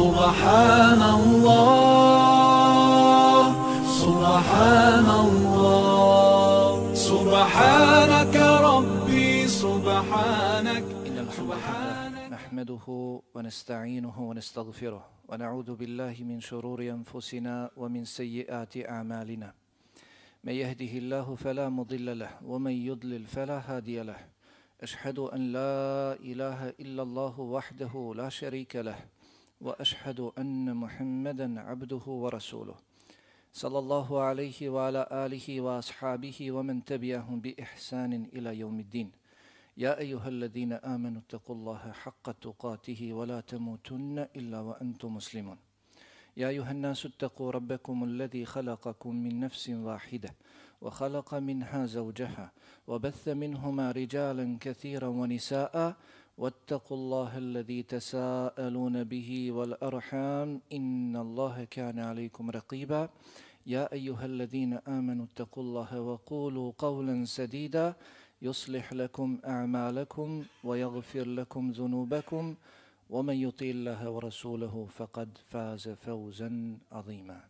سبحان الله سبحان الله سبحانك ربي سبحانك. إن الحمد لله نحمده ونستعينه ونستغفره ونعوذ بالله من شرور أنفسنا ومن سيئات أعمالنا. من يهده الله فلا مضل له ومن يضلل فلا هادي له. أشهد أن لا إله إلا الله وحده لا شريك له. وأشهد أن محمدا عبده ورسوله. صلى الله عليه وعلى آله وأصحابه ومن تبعهم بإحسان إلى يوم الدين. يا أيها الذين آمنوا اتقوا الله حق تقاته ولا تموتن إلا وأنتم مسلمون. يا أيها الناس اتقوا ربكم الذي خلقكم من نفس واحدة وخلق منها زوجها وبث منهما رجالا كثيرا ونساء واتقوا الله الذي تساءلون به والأرحام إن الله كان عليكم رقيبا. يا أيها الذين آمنوا اتقوا الله وقولوا قولا سديدا. يصلح لكم أعمالكم ويغفر لكم ذنوبكم. ومن يطيع الله ورسوله فقد فاز فوزا عظيما.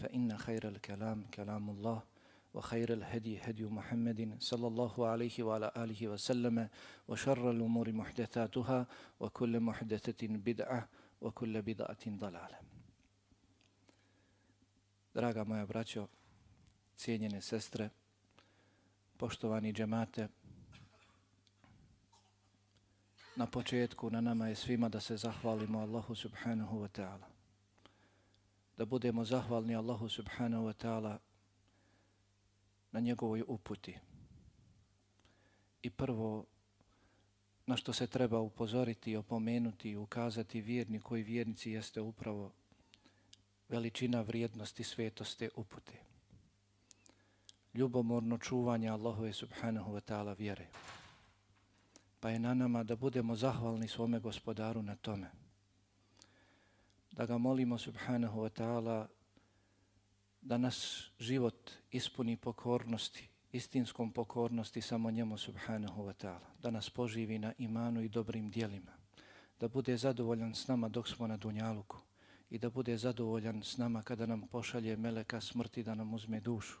فإن خير الكلام كلام الله. وخير الهدي هدي محمد صلى الله عليه وعلى آله وسلم وشر الأمور محدثاتها وكل محدثة بدعة وكل بدعة ضلالة Draga moja braćo, cijenjene sestre, poštovani džemate, na početku na nama je svima da se zahvalimo Allahu subhanahu wa ta'ala. Da budemo zahvalni Allahu subhanahu wa ta'ala na njegovoj uputi. I prvo, na što se treba upozoriti, opomenuti i ukazati vjerni koji vjernici jeste upravo veličina vrijednosti svetosti upute. Ljubomorno čuvanje Allahove subhanahu wa ta'ala vjere. Pa je na nama da budemo zahvalni svome gospodaru na tome. Da ga molimo subhanahu wa ta'ala da nas život ispuni pokornosti, istinskom pokornosti samo njemu subhanahu wa ta'ala. Da nas poživi na imanu i dobrim dijelima. Da bude zadovoljan s nama dok smo na dunjaluku i da bude zadovoljan s nama kada nam pošalje meleka smrti da nam uzme dušu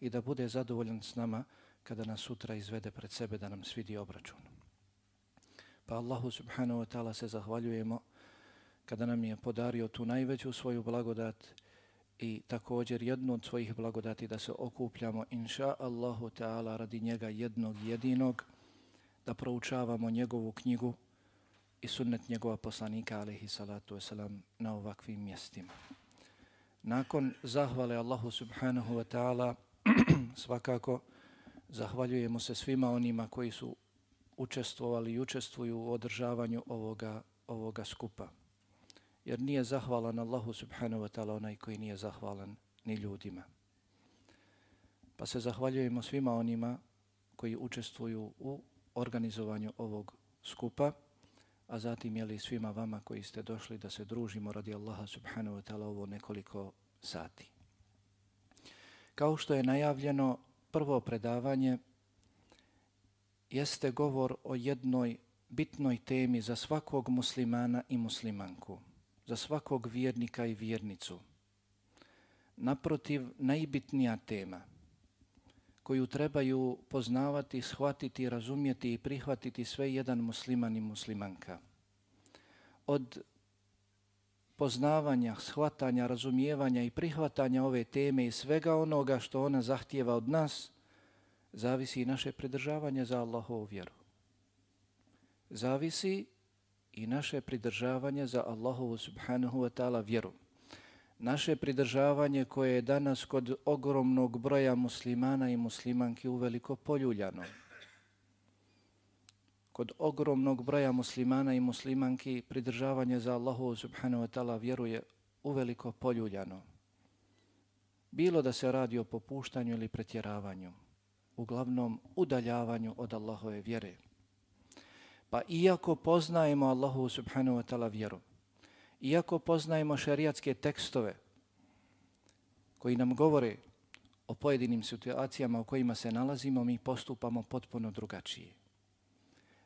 i da bude zadovoljan s nama kada nas sutra izvede pred sebe da nam svidi obračun. Pa Allahu subhanahu wa ta'ala se zahvaljujemo kada nam je podario tu najveću svoju blagodat i također jednu od svojih blagodati da se okupljamo inša Allahu Teala, radi njega jednog jedinog da proučavamo njegovu knjigu i sunnet njegova poslanika alaihi salatu wasalam na ovakvim mjestima. Nakon zahvale Allahu subhanahu wa ta'ala svakako zahvaljujemo se svima onima koji su učestvovali i učestvuju u održavanju ovoga, ovoga skupa. Jer nije zahvalan Allahu subhanahu wa ta'ala onaj koji nije zahvalan ni ljudima. Pa se zahvaljujemo svima onima koji učestvuju u organizovanju ovog skupa, a zatim jeli svima vama koji ste došli da se družimo radi Allaha subhanahu wa ta'ala ovo nekoliko sati. Kao što je najavljeno, prvo predavanje jeste govor o jednoj bitnoj temi za svakog muslimana i muslimanku, za svakog vjernika i vjernicu. Naprotiv, najbitnija tema koju trebaju poznavati, shvatiti, razumjeti i prihvatiti sve jedan musliman i muslimanka. Od poznavanja, shvatanja, razumijevanja i prihvatanja ove teme i svega onoga što ona zahtijeva od nas – zavisi i naše pridržavanje za Allahovu vjeru. Zavisi i naše pridržavanje za Allahovu subhanahu wa ta'ala vjeru. Naše pridržavanje koje je danas kod ogromnog broja muslimana i muslimanki uveliko poljuljano. Kod ogromnog broja muslimana i muslimanki pridržavanje za Allahovu subhanahu wa ta'ala vjeru je uveliko poljuljano. Bilo da se radi o popuštanju ili pretjeravanju uglavnom udaljavanju od Allahove vjere. Pa iako poznajemo Allahu subhanahu wa ta'ala vjeru, iako poznajemo šariatske tekstove koji nam govore o pojedinim situacijama u kojima se nalazimo, mi postupamo potpuno drugačije.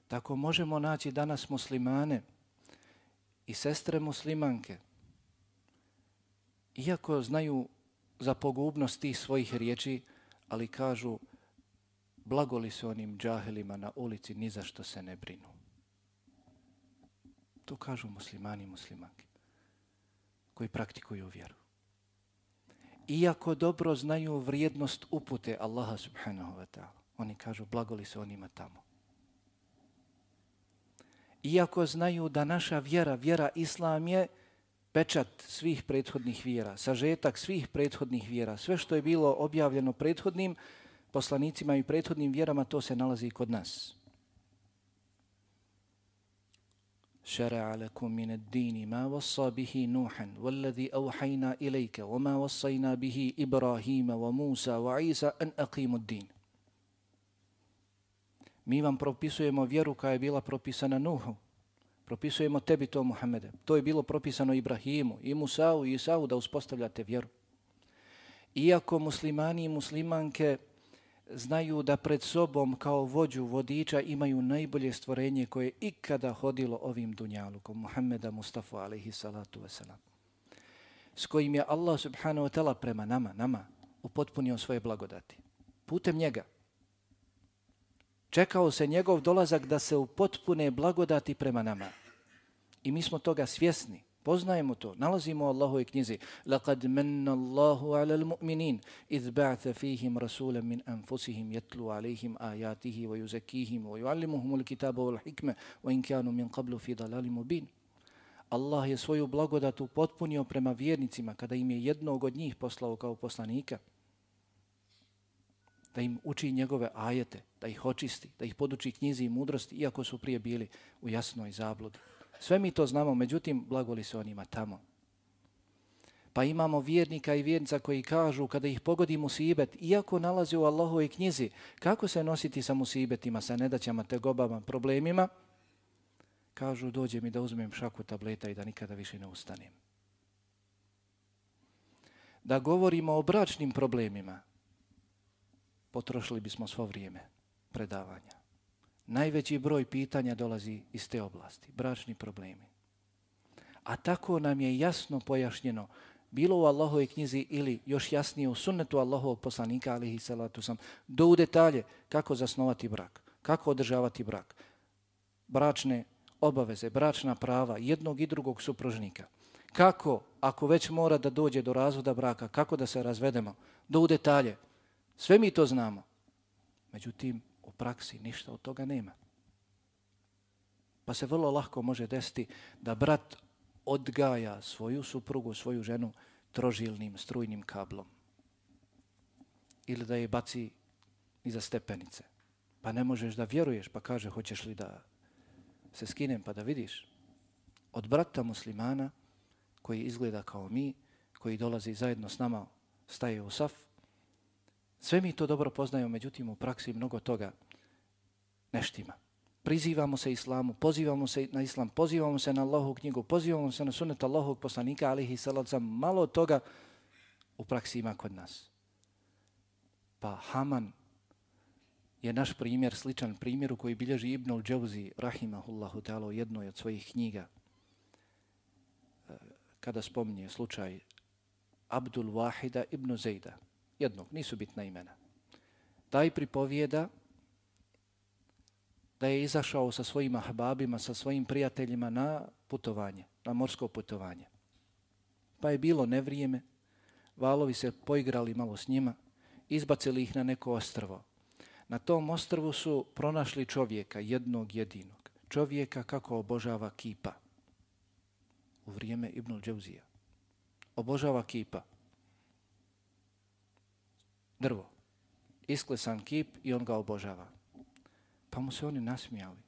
Tako možemo naći danas muslimane i sestre muslimanke, iako znaju za pogubnost tih svojih riječi, ali kažu blagoli se onim džahilima na ulici, ni za što se ne brinu. To kažu muslimani i muslimanke koji praktikuju vjeru. Iako dobro znaju vrijednost upute Allaha subhanahu wa ta'ala, oni kažu blagoli se onima tamo. Iako znaju da naša vjera, vjera Islam je pečat svih prethodnih vjera, sažetak svih prethodnih vjera, sve što je bilo objavljeno prethodnim poslanicima i prethodnim vjerama, to se nalazi kod nas. شرع لكم من الدين ما وصى به نوحا والذي أوحينا إليك وما وصينا به إبراهيم وموسى وعيسى أن أقيموا الدين Mi vam propisujemo vjeru koja je bila propisana Nuhu. Propisujemo tebi to, Muhammede. To je bilo propisano Ibrahimu i Musau i Isau da uspostavljate vjeru. Iako muslimani i muslimanke znaju da pred sobom kao vođu vodiča imaju najbolje stvorenje koje je ikada hodilo ovim dunjalukom, Muhammeda Mustafa alaihi salatu wasalam, s kojim je Allah subhanahu wa ta'ala prema nama, nama, upotpunio svoje blagodati. Putem njega. Čekao se njegov dolazak da se upotpune blagodati prema nama. I mi smo toga svjesni. Poznajemo to, nalazimo u Allahove knjizi. لَقَدْ مَنَّ اللَّهُ عَلَى الْمُؤْمِنِينَ إِذْ بَعْثَ فِيهِمْ رَسُولًا مِنْ أَنفُسِهِمْ يَتْلُوا عَلَيْهِمْ آيَاتِهِ وَيُزَكِّيهِمْ وَيُعَلِّمُهُمُ الْكِتَابَ وَالْحِكْمَ وَإِنْ كَانُوا مِنْ قَبْلُ فِي ضَلَالٍ مُبِينٍ Allah je svoju blagodatu potpunio prema vjernicima kada im je jednog od njih poslao kao poslanika da im uči njegove ajete, da ih očisti, da ih poduči knjizi i mudrosti, iako su prije bili u jasnoj zabludi. Sve mi to znamo, međutim, blagoli se onima tamo. Pa imamo vjernika i vjernica koji kažu kada ih pogodi musibet, iako nalaze u Allahove knjizi, kako se nositi sa musibetima, sa nedaćama, tegobama, problemima, kažu dođe mi da uzmem šaku tableta i da nikada više ne ustanem. Da govorimo o bračnim problemima, potrošili bismo svo vrijeme predavanja najveći broj pitanja dolazi iz te oblasti, bračni problemi. A tako nam je jasno pojašnjeno, bilo u Allahove knjizi ili još jasnije u sunnetu Allahovog poslanika, alihi salatu sam, do u detalje kako zasnovati brak, kako održavati brak, bračne obaveze, bračna prava jednog i drugog supružnika. Kako, ako već mora da dođe do razvoda braka, kako da se razvedemo, do u detalje. Sve mi to znamo. Međutim, U praksi ništa od toga nema. Pa se vrlo lahko može desiti da brat odgaja svoju suprugu, svoju ženu trožilnim, strujnim kablom. Ili da je baci iza stepenice. Pa ne možeš da vjeruješ, pa kaže hoćeš li da se skinem pa da vidiš. Od brata muslimana koji izgleda kao mi, koji dolazi zajedno s nama, staje u saf, Sve mi to dobro poznajemo, međutim u praksi mnogo toga neštima. Prizivamo se islamu, pozivamo se na islam, pozivamo se na Allahu knjigu, pozivamo se na sunet Allahovog poslanika, alihi salavca, malo toga u praksi ima kod nas. Pa Haman je naš primjer, sličan primjeru koji bilježi Ibn al-Đawzi, rahimahullahu ta'ala, u jednoj od svojih knjiga, e, kada spominje slučaj Abdul Wahida ibn Zejda, jednog, nisu bitna imena. Taj pripovijeda da je izašao sa svojim ahbabima, sa svojim prijateljima na putovanje, na morsko putovanje. Pa je bilo nevrijeme, valovi se poigrali malo s njima, izbacili ih na neko ostrvo. Na tom ostrvu su pronašli čovjeka, jednog jedinog. Čovjeka kako obožava kipa. U vrijeme Ibnul Džavzija. Obožava kipa drvo. Isklesan kip i on ga obožava. Pa mu se oni nasmijali.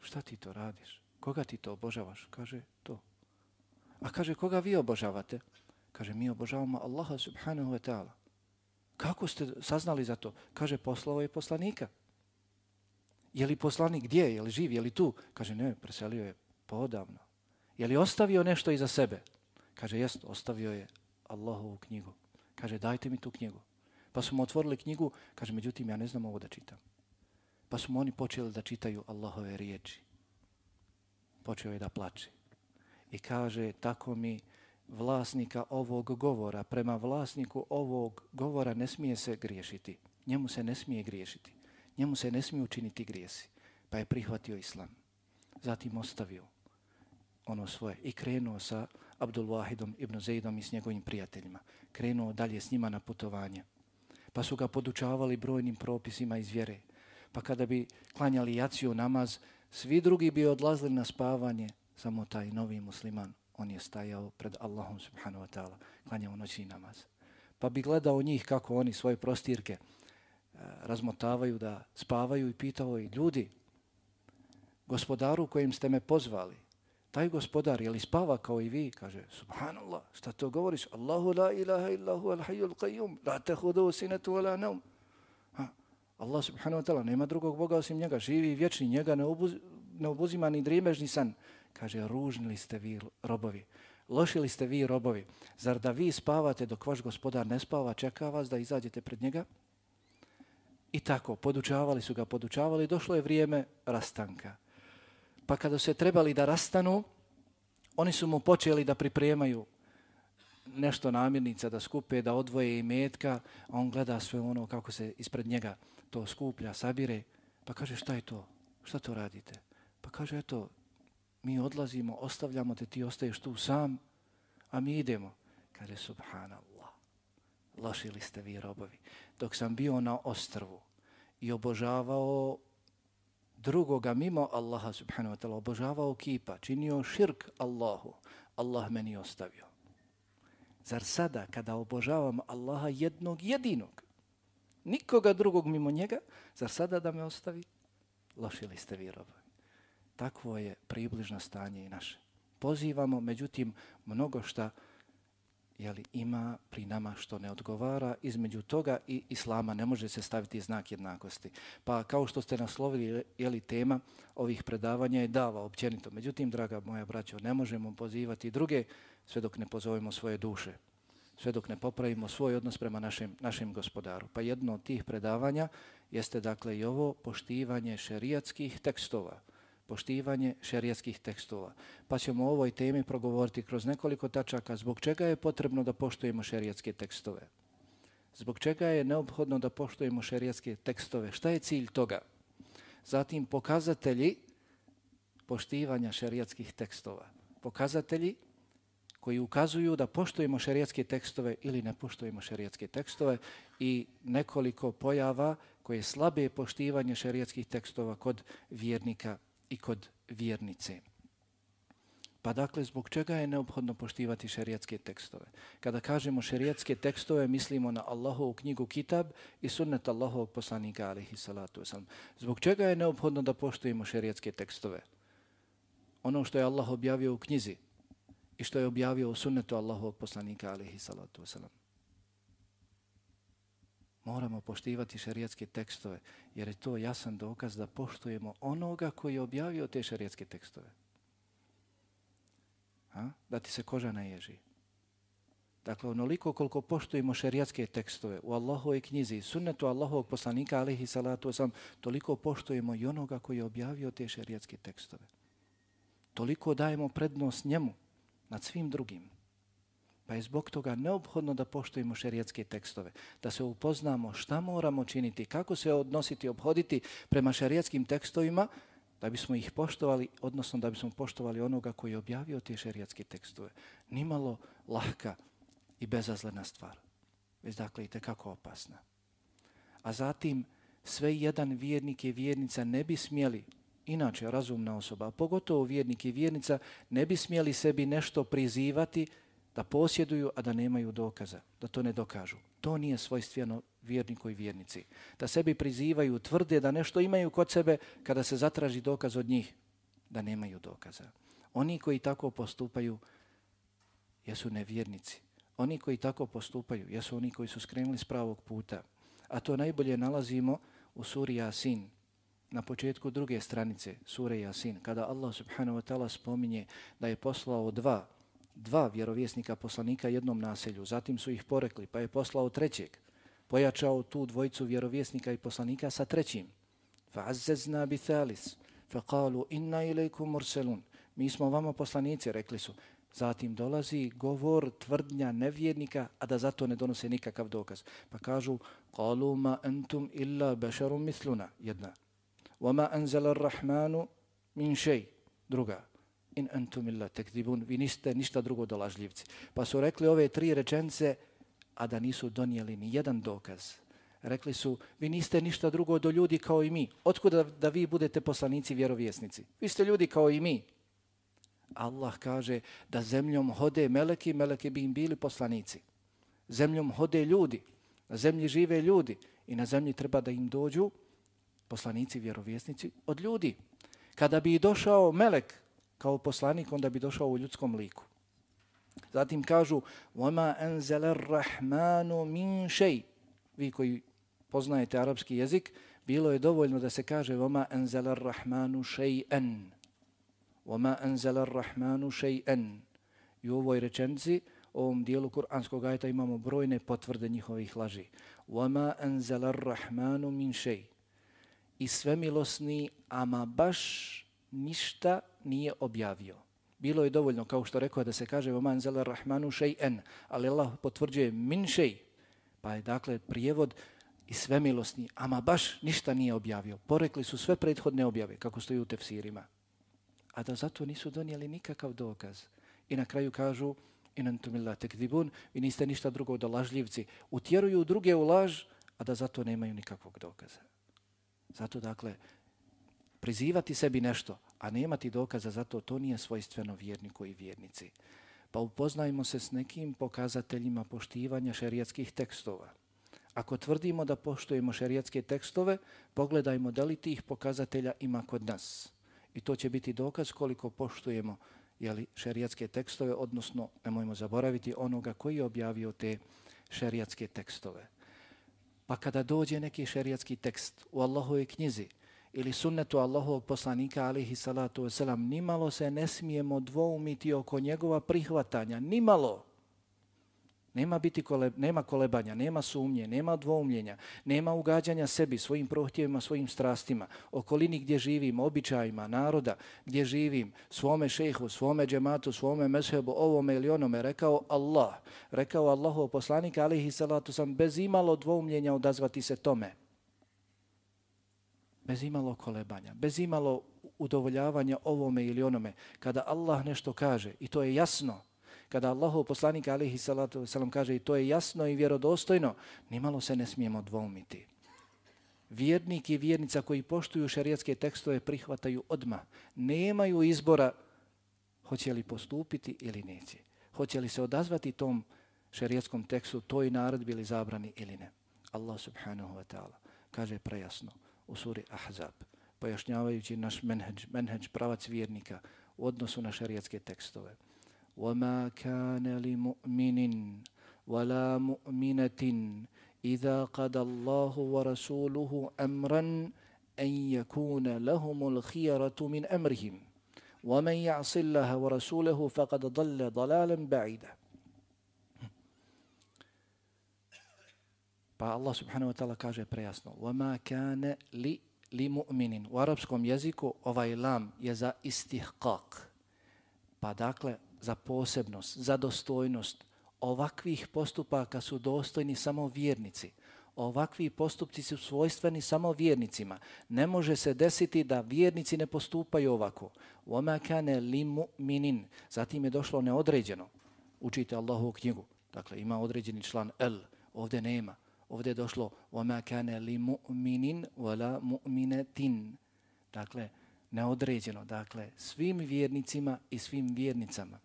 Šta ti to radiš? Koga ti to obožavaš? Kaže, to. A kaže, koga vi obožavate? Kaže, mi obožavamo Allaha subhanahu wa ta'ala. Kako ste saznali za to? Kaže, poslao je poslanika. Je li poslanik gdje? Je li živ? Je li tu? Kaže, ne, preselio je podavno. Je li ostavio nešto iza sebe? Kaže, jest, ostavio je Allahovu knjigu. Kaže, dajte mi tu knjigu. Pa su mu otvorili knjigu, kaže, međutim, ja ne znam ovo da čitam. Pa smo oni počeli da čitaju Allahove riječi. Počeo je da plače. i kaže tako mi vlasnika ovog govora, prema vlasniku ovog govora ne smije se griješiti. Njemu se ne smije griješiti. Njemu se ne smije učiniti grijesi. Pa je prihvatio islam. Zatim ostavio ono svoje i krenuo sa Abdul Wahidom ibn Zaidom i s njegovim prijateljima. Krenuo dalje s njima na putovanje. Pa su ga podučavali brojnim propisima iz vjere. Pa kada bi klanjali jaciju namaz, svi drugi bi odlazili na spavanje, samo taj novi musliman, on je stajao pred Allahom subhanahu wa ta'ala, klanjao noćni namaz. Pa bi gledao njih kako oni svoje prostirke eh, razmotavaju da spavaju i pitao je ljudi, gospodaru kojim ste me pozvali, taj gospodar, je li spava kao i vi? Kaže, subhanallah, šta to govoriš? Allahu la ilaha illahu al hayyul qayyum, la tehudu sinetu ala naum. Ha, Allah subhanahu wa ta'ala, nema drugog Boga osim njega, živi i vječni, njega ne, obuz, ne obuzima ni drimežni san. Kaže, ružni ste vi robovi, lošili ste vi robovi. Zar da vi spavate dok vaš gospodar ne spava, čeka vas da izađete pred njega? I tako, podučavali su ga, podučavali, došlo je vrijeme rastanka. Pa kada se trebali da rastanu, oni su mu počeli da pripremaju nešto namirnica, da skupe, da odvoje i metka, a on gleda sve ono kako se ispred njega to skuplja, sabire, pa kaže šta je to? Šta to radite? Pa kaže eto, mi odlazimo, ostavljamo te, ti ostaješ tu sam, a mi idemo. Kaže, subhanallah, lošili ste vi robovi. Dok sam bio na ostrvu i obožavao drugoga mimo Allaha subhanahu wa ta'ala, obožavao kipa, činio širk Allahu, Allah meni ostavio. Zar sada kada obožavam Allaha jednog jedinog, nikoga drugog mimo njega, zar sada da me ostavi? Lošili ste vi robovi. Takvo je približno stanje i naše. Pozivamo, međutim, mnogo šta jeli, ima pri nama što ne odgovara. Između toga i islama ne može se staviti znak jednakosti. Pa kao što ste naslovili, jeli, tema ovih predavanja je dava općenito. Međutim, draga moja braćo, ne možemo pozivati druge sve dok ne pozovemo svoje duše sve dok ne popravimo svoj odnos prema našem, našem gospodaru. Pa jedno od tih predavanja jeste dakle i ovo poštivanje šerijatskih tekstova poštivanje šerijatskih tekstova. Pa ćemo o ovoj temi progovoriti kroz nekoliko tačaka zbog čega je potrebno da poštujemo šerijatske tekstove. Zbog čega je neophodno da poštujemo šerijatske tekstove? Šta je cilj toga? Zatim pokazatelji poštivanja šerijatskih tekstova. Pokazatelji koji ukazuju da poštujemo šerijatske tekstove ili ne poštujemo šerijatske tekstove i nekoliko pojava koje slabe poštivanje šerijatskih tekstova kod vjernika i kod vjernice. Pa dakle, zbog čega je neophodno poštivati šerijatske tekstove? Kada kažemo šerijatske tekstove, mislimo na Allahovu knjigu Kitab i sunnet Allahovog poslanika, alihi salatu wasalam. Zbog čega je neophodno da poštujemo šerijatske tekstove? Ono što je Allah objavio u knjizi i što je objavio u sunnetu Allahovog poslanika, alihi salatu wasalam moramo poštivati šerijatske tekstove, jer je to jasan dokaz da poštujemo onoga koji je objavio te šerijatske tekstove. Ha? Da ti se koža naježi. Dakle, onoliko koliko poštujemo šerijatske tekstove u Allahove knjizi, sunnetu Allahovog poslanika, alihi salatu osam, toliko poštujemo i onoga koji je objavio te šerijatske tekstove. Toliko dajemo prednost njemu nad svim drugim. Pa je zbog toga neophodno da poštujemo šerijatske tekstove, da se upoznamo šta moramo činiti, kako se odnositi, obhoditi prema šerijatskim tekstovima, da bismo ih poštovali, odnosno da bismo poštovali onoga koji je objavio te šerijatske tekstove. Nimalo lahka i bezazlena stvar, već dakle i tekako opasna. A zatim, sve jedan vjernik i vjernica ne bi smjeli, inače razumna osoba, a pogotovo vjernik i vjernica, ne bi smjeli sebi nešto prizivati da posjeduju, a da nemaju dokaza, da to ne dokažu. To nije svojstveno vjerniku i vjernici. Da sebi prizivaju, tvrde da nešto imaju kod sebe kada se zatraži dokaz od njih, da nemaju dokaza. Oni koji tako postupaju jesu nevjernici. Oni koji tako postupaju jesu oni koji su skrenuli s pravog puta. A to najbolje nalazimo u suri Yasin, na početku druge stranice sure Yasin, kada Allah subhanahu wa ta'ala spominje da je poslao dva dva vjerovjesnika poslanika jednom naselju, zatim su ih porekli, pa je poslao trećeg, pojačao tu dvojicu vjerovjesnika i poslanika sa trećim. Fa'azzazna bi thalis, faqalu inna ilaikum murselun. Mi smo vama poslanici, rekli su. Zatim dolazi govor tvrdnja nevjernika, a da zato ne donose nikakav dokaz. Pa kažu, قَالُوا مَا أَنْتُمْ إِلَّا بَشَرٌ مِثْلُنَا Jedna. وَمَا أَنْزَلَ الرَّحْمَانُ مِنْ شَيْءٍ Druga. in antum illa tekdibun, vi niste ništa drugo dolažljivci. Pa su rekli ove tri rečence, a da nisu donijeli ni jedan dokaz. Rekli su, vi niste ništa drugo do ljudi kao i mi. Otkuda da, da vi budete poslanici vjerovjesnici? Vi ste ljudi kao i mi. Allah kaže da zemljom hode meleki, meleki bi im bili poslanici. Zemljom hode ljudi, na zemlji žive ljudi i na zemlji treba da im dođu poslanici, vjerovjesnici od ljudi. Kada bi došao melek kao poslanik, onda bi došao u ljudskom liku. Zatim kažu وَمَا أَنْزَلَ الرَّحْمَانُ مِنْ شَيْءٍ Vi koji poznajete arapski jezik, bilo je dovoljno da se kaže وَمَا أَنْزَلَ الرَّحْمَانُ شَيْئًا وَمَا أَنْزَلَ الرَّحْمَانُ شَيْئًا I u ovoj rečenci, u ovom dijelu kuranskog ajta imamo brojne potvrde njihovih laži. وَمَا أَنْزَلَ الرَّحْمَانُ مِنْ شَيْءٍ I sve milosni, ama baš ništa nije objavio. Bilo je dovoljno, kao što rekao, da se kaže Oman zelar rahmanu šej'en, ali Allah potvrđuje min šej, pa je dakle prijevod i sve milostni, ama baš ništa nije objavio. Porekli su sve prethodne objave, kako stoji u tefsirima. A da zato nisu donijeli nikakav dokaz. I na kraju kažu, in antumillah tekdibun, vi niste ništa drugo da lažljivci. Utjeruju druge u laž, a da zato nemaju nikakvog dokaza. Zato, dakle, prizivati sebi nešto, a nemati dokaza za to, to nije svojstveno vjerniku i vjernici. Pa upoznajmo se s nekim pokazateljima poštivanja šerijatskih tekstova. Ako tvrdimo da poštujemo šerijatske tekstove, pogledajmo da li tih pokazatelja ima kod nas. I to će biti dokaz koliko poštujemo jeli, šerijatske tekstove, odnosno, nemojmo zaboraviti, onoga koji je objavio te šerijatske tekstove. Pa kada dođe neki šerijatski tekst u Allahove knjizi, ili sunnetu Allahovog poslanika alihi salatu wasalam, nimalo se ne smijemo dvoumiti oko njegova prihvatanja, nimalo. Nema biti kole, nema kolebanja, nema sumnje, nema dvoumljenja, nema ugađanja sebi, svojim prohtjevima, svojim strastima, okolini gdje živim, običajima, naroda gdje živim, svome šehu, svome džematu, svome meshebu, ovome ili onome, rekao Allah, rekao Allahov poslanika alihi salatu sam bez imalo dvoumljenja odazvati se tome bez imalo kolebanja, bez imalo udovoljavanja ovome ili onome. Kada Allah nešto kaže, i to je jasno, kada Allahov poslanik alihi salatu wasalam kaže i to je jasno i vjerodostojno, nimalo se ne smijemo dvoumiti. Vjernik i vjernica koji poštuju šariatske tekstove prihvataju odma. Nemaju izbora hoće li postupiti ili neće. Hoće li se odazvati tom šarijatskom tekstu, toj naredbi ili zabrani ili ne. Allah subhanahu wa ta'ala kaže prejasno u suri Ahzab, pojašnjavajući naš menheđ, menheđ pravac vjernika u odnosu na šarijatske tekstove. وَمَا كَانَ لِمُؤْمِنٍ وَلَا مُؤْمِنَةٍ إِذَا قَدَ اللَّهُ وَرَسُولُهُ أَمْرًا أَنْ يَكُونَ لَهُمُ الْخِيَرَةُ مِنْ أَمْرِهِمْ وَمَنْ يَعْصِ اللَّهَ وَرَسُولَهُ فَقَدْ ضَلَّ ضَلَالًا بَعِيدًا Pa Allah subhanahu wa ta'ala kaže prejasno وَمَا كَانَ لِي لِمُؤْمِنٍ U arapskom jeziku ovaj lam je za istihqaq. Pa dakle, za posebnost, za dostojnost. Ovakvih postupaka su dostojni samo vjernici. Ovakvi postupci su svojstveni samo vjernicima. Ne može se desiti da vjernici ne postupaju ovako. وَمَا كَانَ لِمُؤْمِنٍ Zatim je došlo neodređeno. Učite Allahu knjigu. Dakle, ima određeni član L. Ovdje nema ovdje je došlo وَمَا كَانَ لِمُؤْمِنٍ وَلَا مُؤْمِنَةٍ Dakle, neodređeno. Dakle, svim vjernicima i svim vjernicama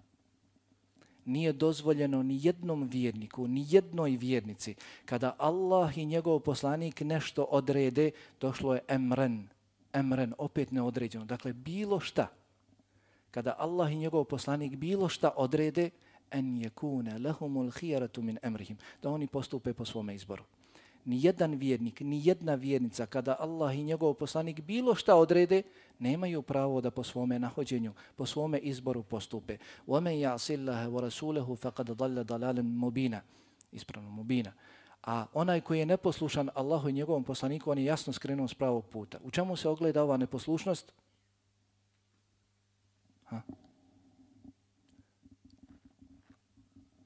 nije dozvoljeno ni jednom vjerniku, ni jednoj vjernici, kada Allah i njegov poslanik nešto odrede, došlo je emren, emren, opet neodređeno. Dakle, bilo šta, kada Allah i njegov poslanik bilo šta odrede, en yekuna lahumul khiyaratu min amrihim da oni postupe po svom izboru ni jedan vjernik ni jedna vjernica kada Allah i njegov poslanik bilo šta odrede nemaju pravo da po svome nahođenju po svome izboru postupe. وَمَنْ يَعْسِ ya'sillaha wa rasulahu faqad dalla dalalan mubina. Ispravno mubina. A onaj koji je neposlušan Allahu i njegovom poslaniku on je jasno skrenuo s pravog puta. U čemu se ogleda ova neposlušnost? Ha?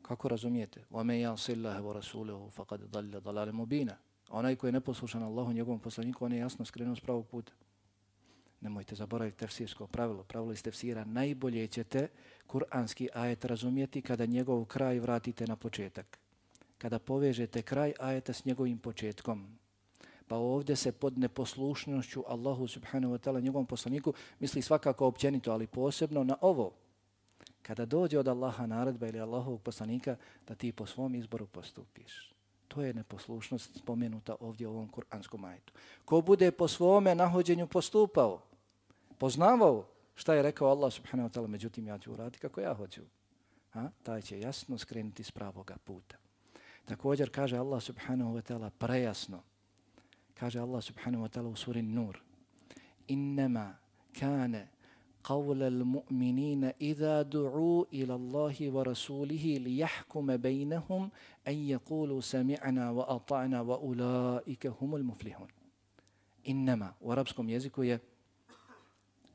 Kako razumijete? وَمَنْ يَعْصِ اللَّهِ وَرَسُولَهُ فَقَدْ ضَلَّ ضَلَالِ مُبِينًا Onaj koji je neposlušan Allahu njegovom poslaniku, on je jasno skrenuo s pravog puta. Nemojte zaboraviti tefsirsko pravilo. Pravilo iz tefsira najbolje ćete kuranski ajet razumijeti kada njegov kraj vratite na početak. Kada povežete kraj ajeta s njegovim početkom. Pa ovdje se pod neposlušnošću Allahu subhanahu wa ta'ala njegovom poslaniku misli svakako općenito, ali posebno na ovo. Kada dođe od Allaha naredba ili Allahovog poslanika da ti po svom izboru postupiš. To je neposlušnost spomenuta ovdje u ovom kuranskom ajetu. Ko bude po svome nahođenju postupao, poznavao šta je rekao Allah subhanahu wa ta'ala, međutim ja ću uraditi kako ja hoću. Ha? Taj će jasno skrenuti s pravoga puta. Također kaže Allah subhanahu wa ta'ala prejasno. Kaže Allah subhanahu wa ta'ala u suri Nur. Innama kane قول المؤمنين إذا دعوا إلى الله ورسوله ليحكم بينهم أن يقولوا سمعنا وأطعنا وأولئك هم المفلحون إنما u arapskom jeziku je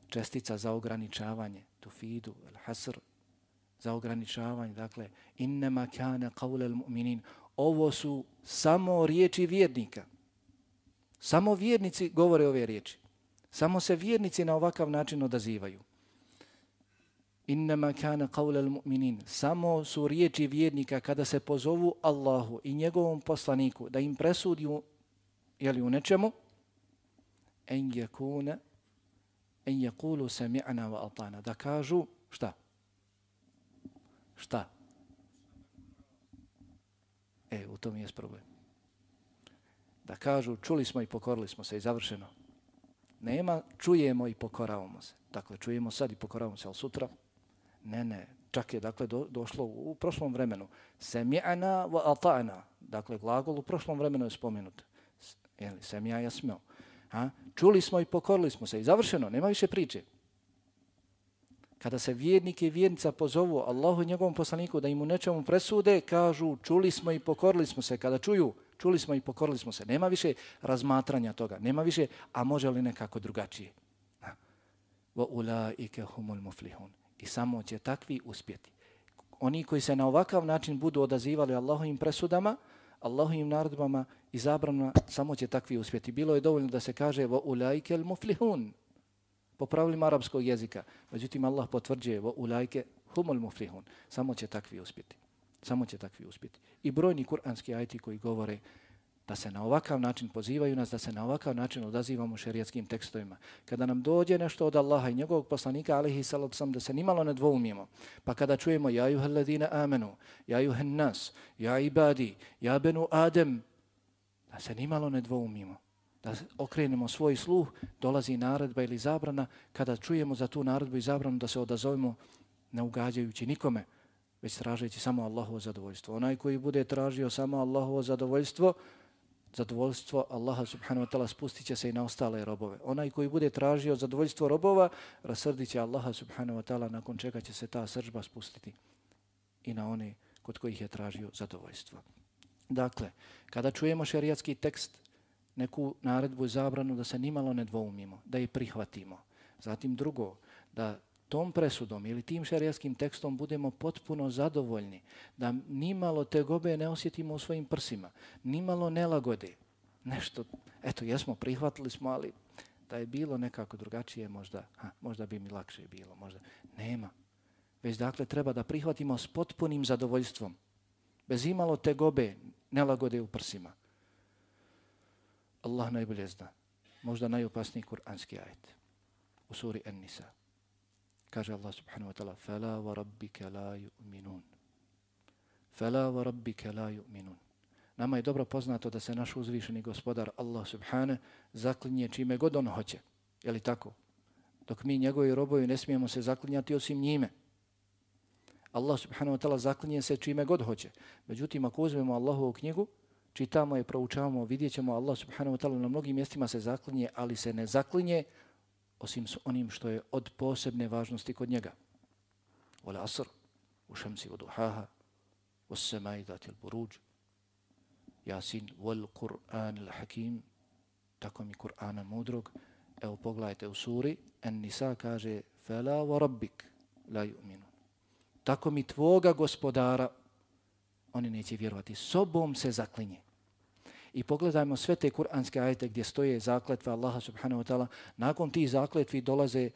čestica za ograničavanje tufidu, al-hasr za ograničavanje dakle innama kana qawl al-mu'minin ovo su samo riječi vjernika samo vjernici govore ove riječi Samo se vjernici na ovakav način odazivaju. Innama kana qawla al-mu'minin. Samo su riječi vjernika kada se pozovu Allahu i njegovom poslaniku da im presudi je li u nečemu en yakuna en yaqulu sami'na wa ata'na. Da kažu šta? Šta? E, u tom je problem. Da kažu čuli smo i pokorili smo se i završeno. Nema, čujemo i pokoravamo se. Dakle, čujemo sad i pokoravamo se, ali sutra? Ne, ne. Čak je, dakle, do, došlo u prošlom vremenu. Semja'na wa ata'ana. Dakle, glagol u prošlom vremenu je spomenut. Jeli, semja ja smio. Ha? Čuli smo i pokorili smo se. I završeno, nema više priče. Kada se vjernik i vjernica pozovu Allahu i njegovom poslaniku da im u nečemu presude, kažu čuli smo i pokorili smo se. Kada čuju, čuli smo i pokorili smo se. Nema više razmatranja toga. Nema više, a može li nekako drugačije? وَاُلَٰئِكَ هُمُ humul muflihun. I samo će takvi uspjeti. Oni koji se na ovakav način budu odazivali Allahovim presudama, Allahovim narodbama i zabranama, samo će takvi uspjeti. Bilo je dovoljno da se kaže وَاُلَٰئِكَ ulaike muflihun po pravilima arapskog jezika. Međutim, Allah potvrđuje وَاُلَٰئِكَ ulaike humul muflihun. Samo će takvi uspjeti. Samo će takvi uspjeti. I brojni kuranski ajti koji govore da se na ovakav način pozivaju nas, da se na ovakav način odazivamo šerijatskim tekstovima. Kada nam dođe nešto od Allaha i njegovog poslanika, alihi salat sam, da se nimalo ne dvoumijemo. Pa kada čujemo, ja juhe ladina amenu, ja juhe nas, ja ibadi, ja benu adem, da se nimalo ne dvoumijemo. Da okrenemo svoj sluh, dolazi naredba ili zabrana, kada čujemo za tu naredbu i zabranu da se odazovimo ne ugađajući nikome, već tražeći samo Allahovo zadovoljstvo. Onaj koji bude tražio samo Allahovo zadovoljstvo, zadovoljstvo Allaha subhanahu wa ta'ala spustit će se i na ostale robove. Onaj koji bude tražio zadovoljstvo robova, rasrdit će Allaha subhanahu wa ta'ala nakon čega će se ta sržba spustiti i na one kod kojih je tražio zadovoljstvo. Dakle, kada čujemo šerijatski tekst, neku naredbu i zabranu da se nimalo ne dvoumimo, da je prihvatimo. Zatim drugo, da tom presudom ili tim šarijaskim tekstom budemo potpuno zadovoljni, da nimalo te gobe ne osjetimo u svojim prsima, nimalo nelagode. Nešto, eto, jesmo, prihvatili smo, ali da je bilo nekako drugačije, možda, ha, možda bi mi lakše bilo, možda. Nema. Već dakle treba da prihvatimo s potpunim zadovoljstvom, bez imalo te gobe, nelagode u prsima. Allah najbolje zna. Možda najopasniji kuranski ajet u suri An-Nisa Kaže Allah subhanahu wa ta'ala فَلَا وَرَبِّكَ لَا يُؤْمِنُونَ فَلَا وَرَبِّكَ لَا يُؤْمِنُونَ Nama je dobro poznato da se naš uzvišeni gospodar Allah subhanahu zaklinje čime god on hoće. Je li tako? Dok mi njegovi robovi ne smijemo se zaklinjati osim njime. Allah subhanahu wa ta'ala zaklinje se čime god hoće. Međutim, ako uzmemo Allahovu knjigu, čitamo je, proučavamo, vidjet ćemo Allah subhanahu wa ta'ala na mnogim mjestima se zaklinje, ali se ne zaklinje osim s onim što je od posebne važnosti kod njega. Wal asr, u šemsi wa duhaha, wa samai dati al buruđ, jasin, wal Kur'an al hakim, tako mi Kur'ana mudrog. Evo pogledajte u suri, en nisa kaže, fela wa rabbik, la yu'minun. Tako mi tvoga gospodara, oni neće vjerovati. Sobom se zaklinje. I pogledajmo sve te kuranske ajete gdje stoje zakletve Allaha subhanahu wa ta'ala. Nakon tih zakletvi dolaze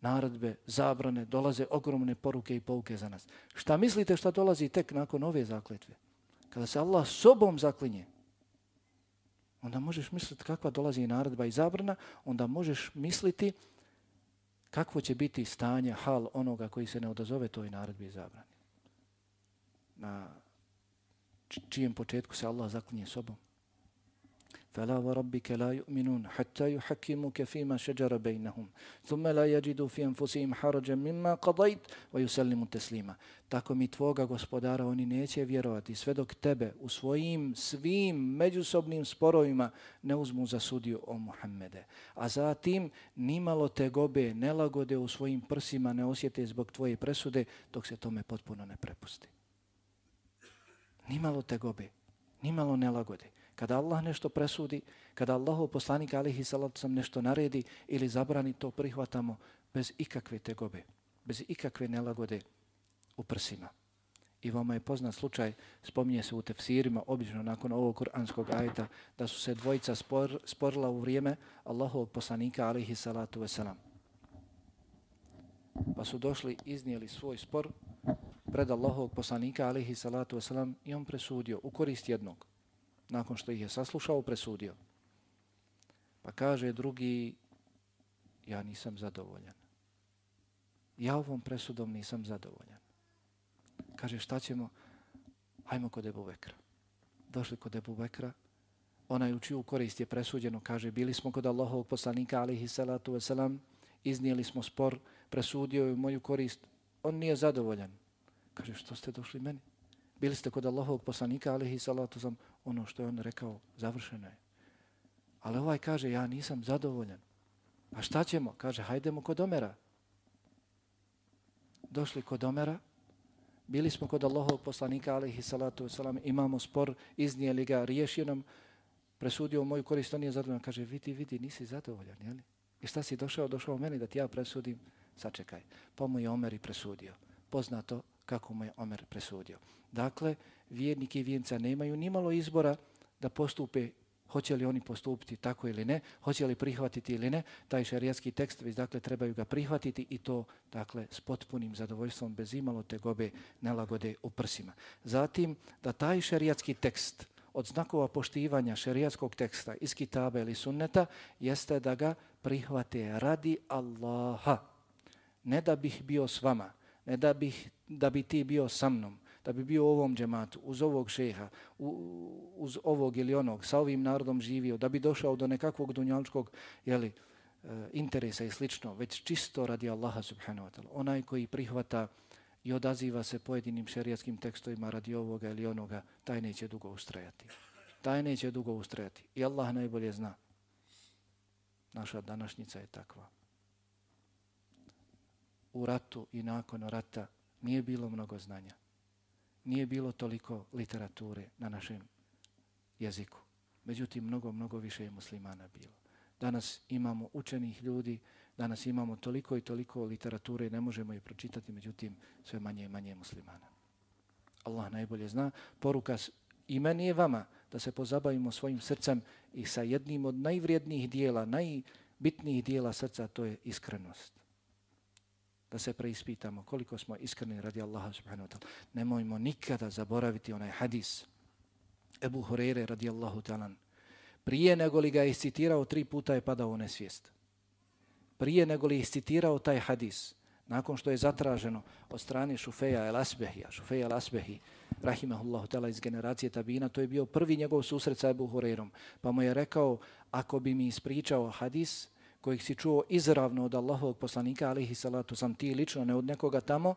naredbe, zabrane, dolaze ogromne poruke i pouke za nas. Šta mislite šta dolazi tek nakon ove zakletve? Kada se Allah sobom zaklinje, onda možeš misliti kakva dolazi i naredba i zabrana, onda možeš misliti kakvo će biti stanje, hal onoga koji se ne odazove toj naredbi i zabrani. Na čijem početku se Allah zaklinje sobom. فلا وربك لا يؤمنون حتى يحكموك فيما شجر بينهم ثم لا يجدوا في أنفسهم حرجا مما قضيت ويسلموا تسليما Tako mi tvoga gospodara oni neće vjerovati sve dok tebe u svojim svim međusobnim sporovima ne uzmu za sudiju o Muhammede. A zatim nimalo te gobe, nelagode u svojim prsima ne osjete zbog tvoje presude dok se tome potpuno ne prepusti. Nimalo te gobe, nimalo nelagode. Kada Allah nešto presudi, kada Allahov poslanik alihi salatu nešto naredi ili zabrani, to prihvatamo bez ikakve tegobe, bez ikakve nelagode u prsima. I vama je poznat slučaj, spominje se u tefsirima, obično nakon ovog kuranskog ajeta, da su se dvojica spor, sporila u vrijeme Allahovog poslanika alihi salatu wasalam. Pa su došli, iznijeli svoj spor pred Allahovog poslanika alihi salatu wasalam i on presudio u korist jednog nakon što ih je saslušao, presudio. Pa kaže drugi, ja nisam zadovoljan. Ja ovom presudom nisam zadovoljan. Kaže, šta ćemo? Hajmo kod Ebu Bekra. Došli kod Ebu Bekra. Onaj u čiju korist je presuđeno. Kaže, bili smo kod Allahovog poslanika, alihi salatu wasalam, iznijeli smo spor, presudio je moju korist. On nije zadovoljan. Kaže, što ste došli meni? Bili ste kod Allahovog poslanika, alihi salatu wasalam, ono što je on rekao, završeno je. Ali ovaj kaže, ja nisam zadovoljan. A šta ćemo? Kaže, hajdemo kod Omera. Došli kod Omera, bili smo kod Allahovog poslanika, alaihi salatu wasalam, imamo spor, iznijeli ga, riješio nam, presudio moju korist, on nije zadovoljan. Kaže, vidi, vidi, nisi zadovoljan, jeli? I šta si došao? Došao meni da ti ja presudim? Sačekaj. Pa mu je Omer i presudio. Poznato kako mu je Omer presudio. Dakle, vjernik i vjenca nemaju nimalo izbora da postupe hoće li oni postupiti tako ili ne, hoće li prihvatiti ili ne, taj šarijatski tekst, već dakle trebaju ga prihvatiti i to dakle s potpunim zadovoljstvom, bez imalo te gobe nelagode u prsima. Zatim, da taj šarijatski tekst od znakova poštivanja šerijatskog teksta iz kitaba ili sunneta jeste da ga prihvate radi Allaha. Ne da bih bio s vama, ne da, bi, da bi ti bio sa mnom, da bi bio u ovom džematu, uz ovog šeha, uz ovog ili onog, sa ovim narodom živio, da bi došao do nekakvog dunjalčkog jeli, e, interesa i slično, već čisto radi Allaha subhanahu wa ta'ala. Onaj koji prihvata i odaziva se pojedinim šerijatskim tekstovima radi ovoga ili onoga, taj neće dugo ustrajati. Taj neće dugo ustrajati. I Allah najbolje zna. Naša današnjica je takva. U ratu i nakon rata nije bilo mnogo znanja nije bilo toliko literature na našem jeziku. Međutim, mnogo, mnogo više je muslimana bilo. Danas imamo učenih ljudi, danas imamo toliko i toliko literature, ne možemo je pročitati, međutim, sve manje i manje muslimana. Allah najbolje zna. Poruka i meni je vama da se pozabavimo svojim srcem i sa jednim od najvrijednijih dijela, najbitnijih dijela srca, to je iskrenost da se preispitamo koliko smo iskreni radi Allaha subhanahu wa ta'ala. Nemojmo nikada zaboraviti onaj hadis Ebu Hurere radi Allahu ta'ala. Prije nego li ga je iscitirao, tri puta je padao u nesvijest. Prije nego li je iscitirao taj hadis, nakon što je zatraženo od strane Šufeja el Asbehija, Šufeja el Asbehi, rahimahullahu ta'ala iz generacije Tabina, to je bio prvi njegov susret sa Ebu Hurerom. Pa mu je rekao, ako bi mi ispričao hadis, kojih si čuo izravno od Allahovog poslanika, alihi salatu sam ti lično, ne od nekoga tamo,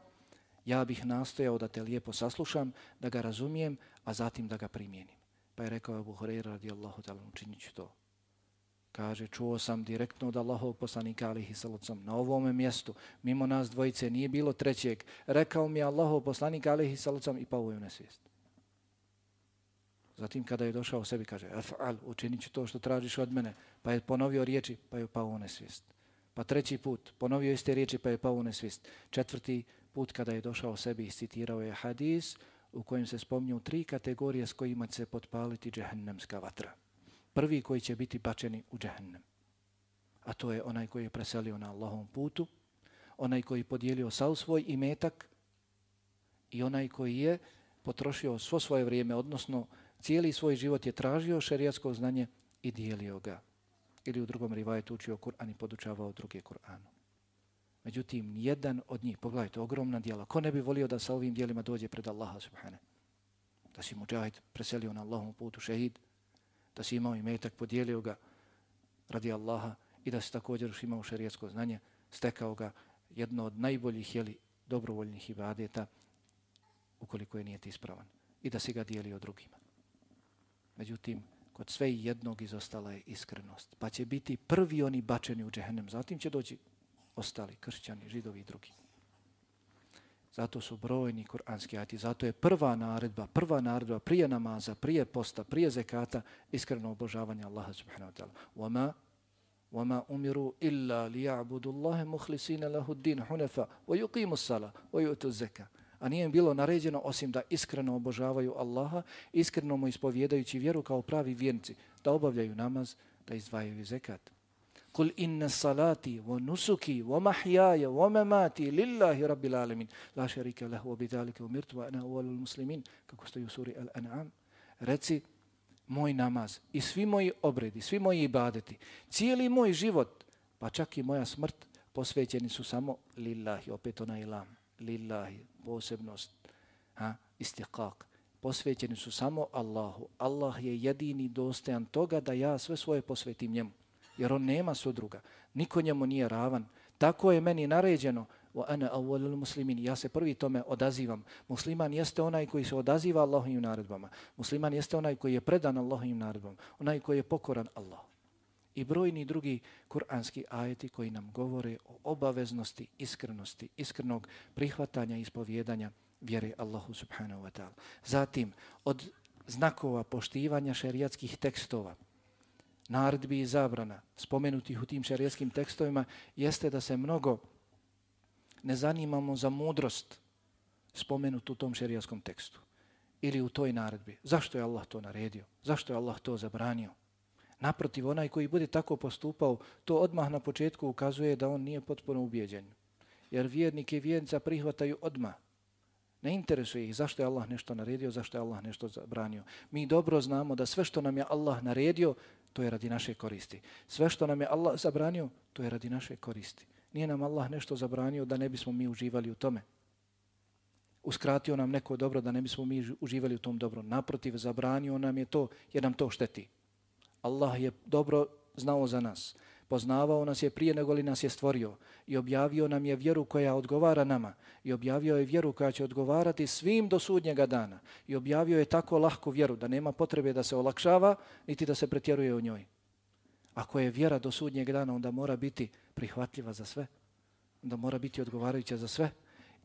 ja bih nastojao da te lijepo saslušam, da ga razumijem, a zatim da ga primijenim. Pa je rekao Abu Hureyra radijallahu ta'ala, učinit ću to. Kaže, čuo sam direktno od Allahovog poslanika, alihi salatu na ovome mjestu, mimo nas dvojice, nije bilo trećeg. Rekao mi je Allahov poslanik, alihi salatu sam, i pa u nesvijest. Zatim kada je došao sebi kaže, af'al, učinit ću to što tražiš od mene. Pa je ponovio riječi, pa je pao u nesvijest. Pa treći put ponovio iste riječi pa je pao u nesvist. Četvrti put kada je došao sebi citirao je hadis u kojem se spomnju tri kategorije s kojima će se potpaliti džehennemska vatra. Prvi koji će biti bačeni u džehennem. A to je onaj koji je preselio na Allahom putu, onaj koji je podijelio sav svoj imetak i onaj koji je potrošio svo svoje vrijeme, odnosno cijeli svoj život je tražio šerijatsko znanje i dijelio ga. Ili u drugom rivajetu učio Kur'an i podučavao druge Kur'anu. Međutim, jedan od njih, pogledajte, ogromna dijela, ko ne bi volio da sa ovim dijelima dođe pred Allaha subhane? Da si muđahid preselio na Allahom putu šehid, da si imao imetak, podijelio ga radi Allaha i da si također još imao šerijatsko znanje, stekao ga jedno od najboljih jeli, dobrovoljnih ibadeta, ukoliko je nijet ispravan i da si ga dijelio drugima. Međutim, kod sve jednog izostala je iskrenost, pa će biti prvi oni bačeni u džehennem, zatim će doći ostali kršćani, židovi i drugi. Zato su brojni kuranski ajati, zato je prva naredba, prva naredba prije namaza, prije posta, prije zekata, iskreno obožavanje Allaha subhanahu wa ta'ala. وَمَا وَمَا أُمِرُوا إِلَّا لِيَعْبُدُ اللَّهِ مُخْلِسِينَ لَهُ الدِّينَ حُنَفَا وَيُقِيمُ السَّلَا وَيُؤْتُ الزَّكَا A nije im bilo naređeno osim da iskreno obožavaju Allaha, iskreno mu ispovjedajući vjeru kao pravi vjernici, da obavljaju namaz, da izdvajaju zekat. Kul inna salati wa nusuki wa mahyaya wa mamati lillahi rabbil alamin. La sharika lahu wa bidhalika umirtu wa ana awwalul muslimin kako stoji u suri Al-An'am. Reci moj namaz i svi moji obredi, svi moji ibadeti, cijeli moj život, pa čak i moja smrt, posvećeni su samo lillahi, opet ona ilam, lillahi, posebnost, ha, istiqaq, posvećeni su samo Allahu. Allah je jedini dostojan toga da ja sve svoje posvetim njemu, jer on nema sudruga, niko njemu nije ravan. Tako je meni naređeno, wa ana awwalul muslimin ja se prvi tome odazivam musliman jeste onaj koji se odaziva Allahovim naredbama musliman jeste onaj koji je predan Allahovim naredbama onaj koji je pokoran Allahu i brojni drugi kuranski ajeti koji nam govore o obaveznosti iskrenosti iskrenog prihvatanja i ispovjedanja vjere Allahu subhanahu wa ta'ala zatim od znakova poštivanja šerijatskih tekstova naredbi i zabrana spomenutih u tim šerijatskim tekstovima jeste da se mnogo ne zanimamo za mudrost spomenutu u tom šerijatskom tekstu ili u toj naredbi. Zašto je Allah to naredio? Zašto je Allah to zabranio? Naprotiv, onaj koji bude tako postupao, to odmah na početku ukazuje da on nije potpuno ubijeđen. Jer vjernik i vjernica prihvataju odmah. Ne interesuje ih zašto je Allah nešto naredio, zašto je Allah nešto zabranio. Mi dobro znamo da sve što nam je Allah naredio, to je radi naše koristi. Sve što nam je Allah zabranio, to je radi naše koristi. Nije nam Allah nešto zabranio da ne bismo mi uživali u tome. Uskratio nam neko dobro da ne bismo mi uživali u tom dobro. Naprotiv, zabranio nam je to jer nam to šteti. Allah je dobro znao za nas. Poznavao nas je prije nego li nas je stvorio. I objavio nam je vjeru koja odgovara nama. I objavio je vjeru koja će odgovarati svim do sudnjega dana. I objavio je tako lahku vjeru da nema potrebe da se olakšava niti da se pretjeruje u njoj. Ako je vjera do sudnjeg dana, onda mora biti prihvatljiva za sve. Onda mora biti odgovarajuća za sve.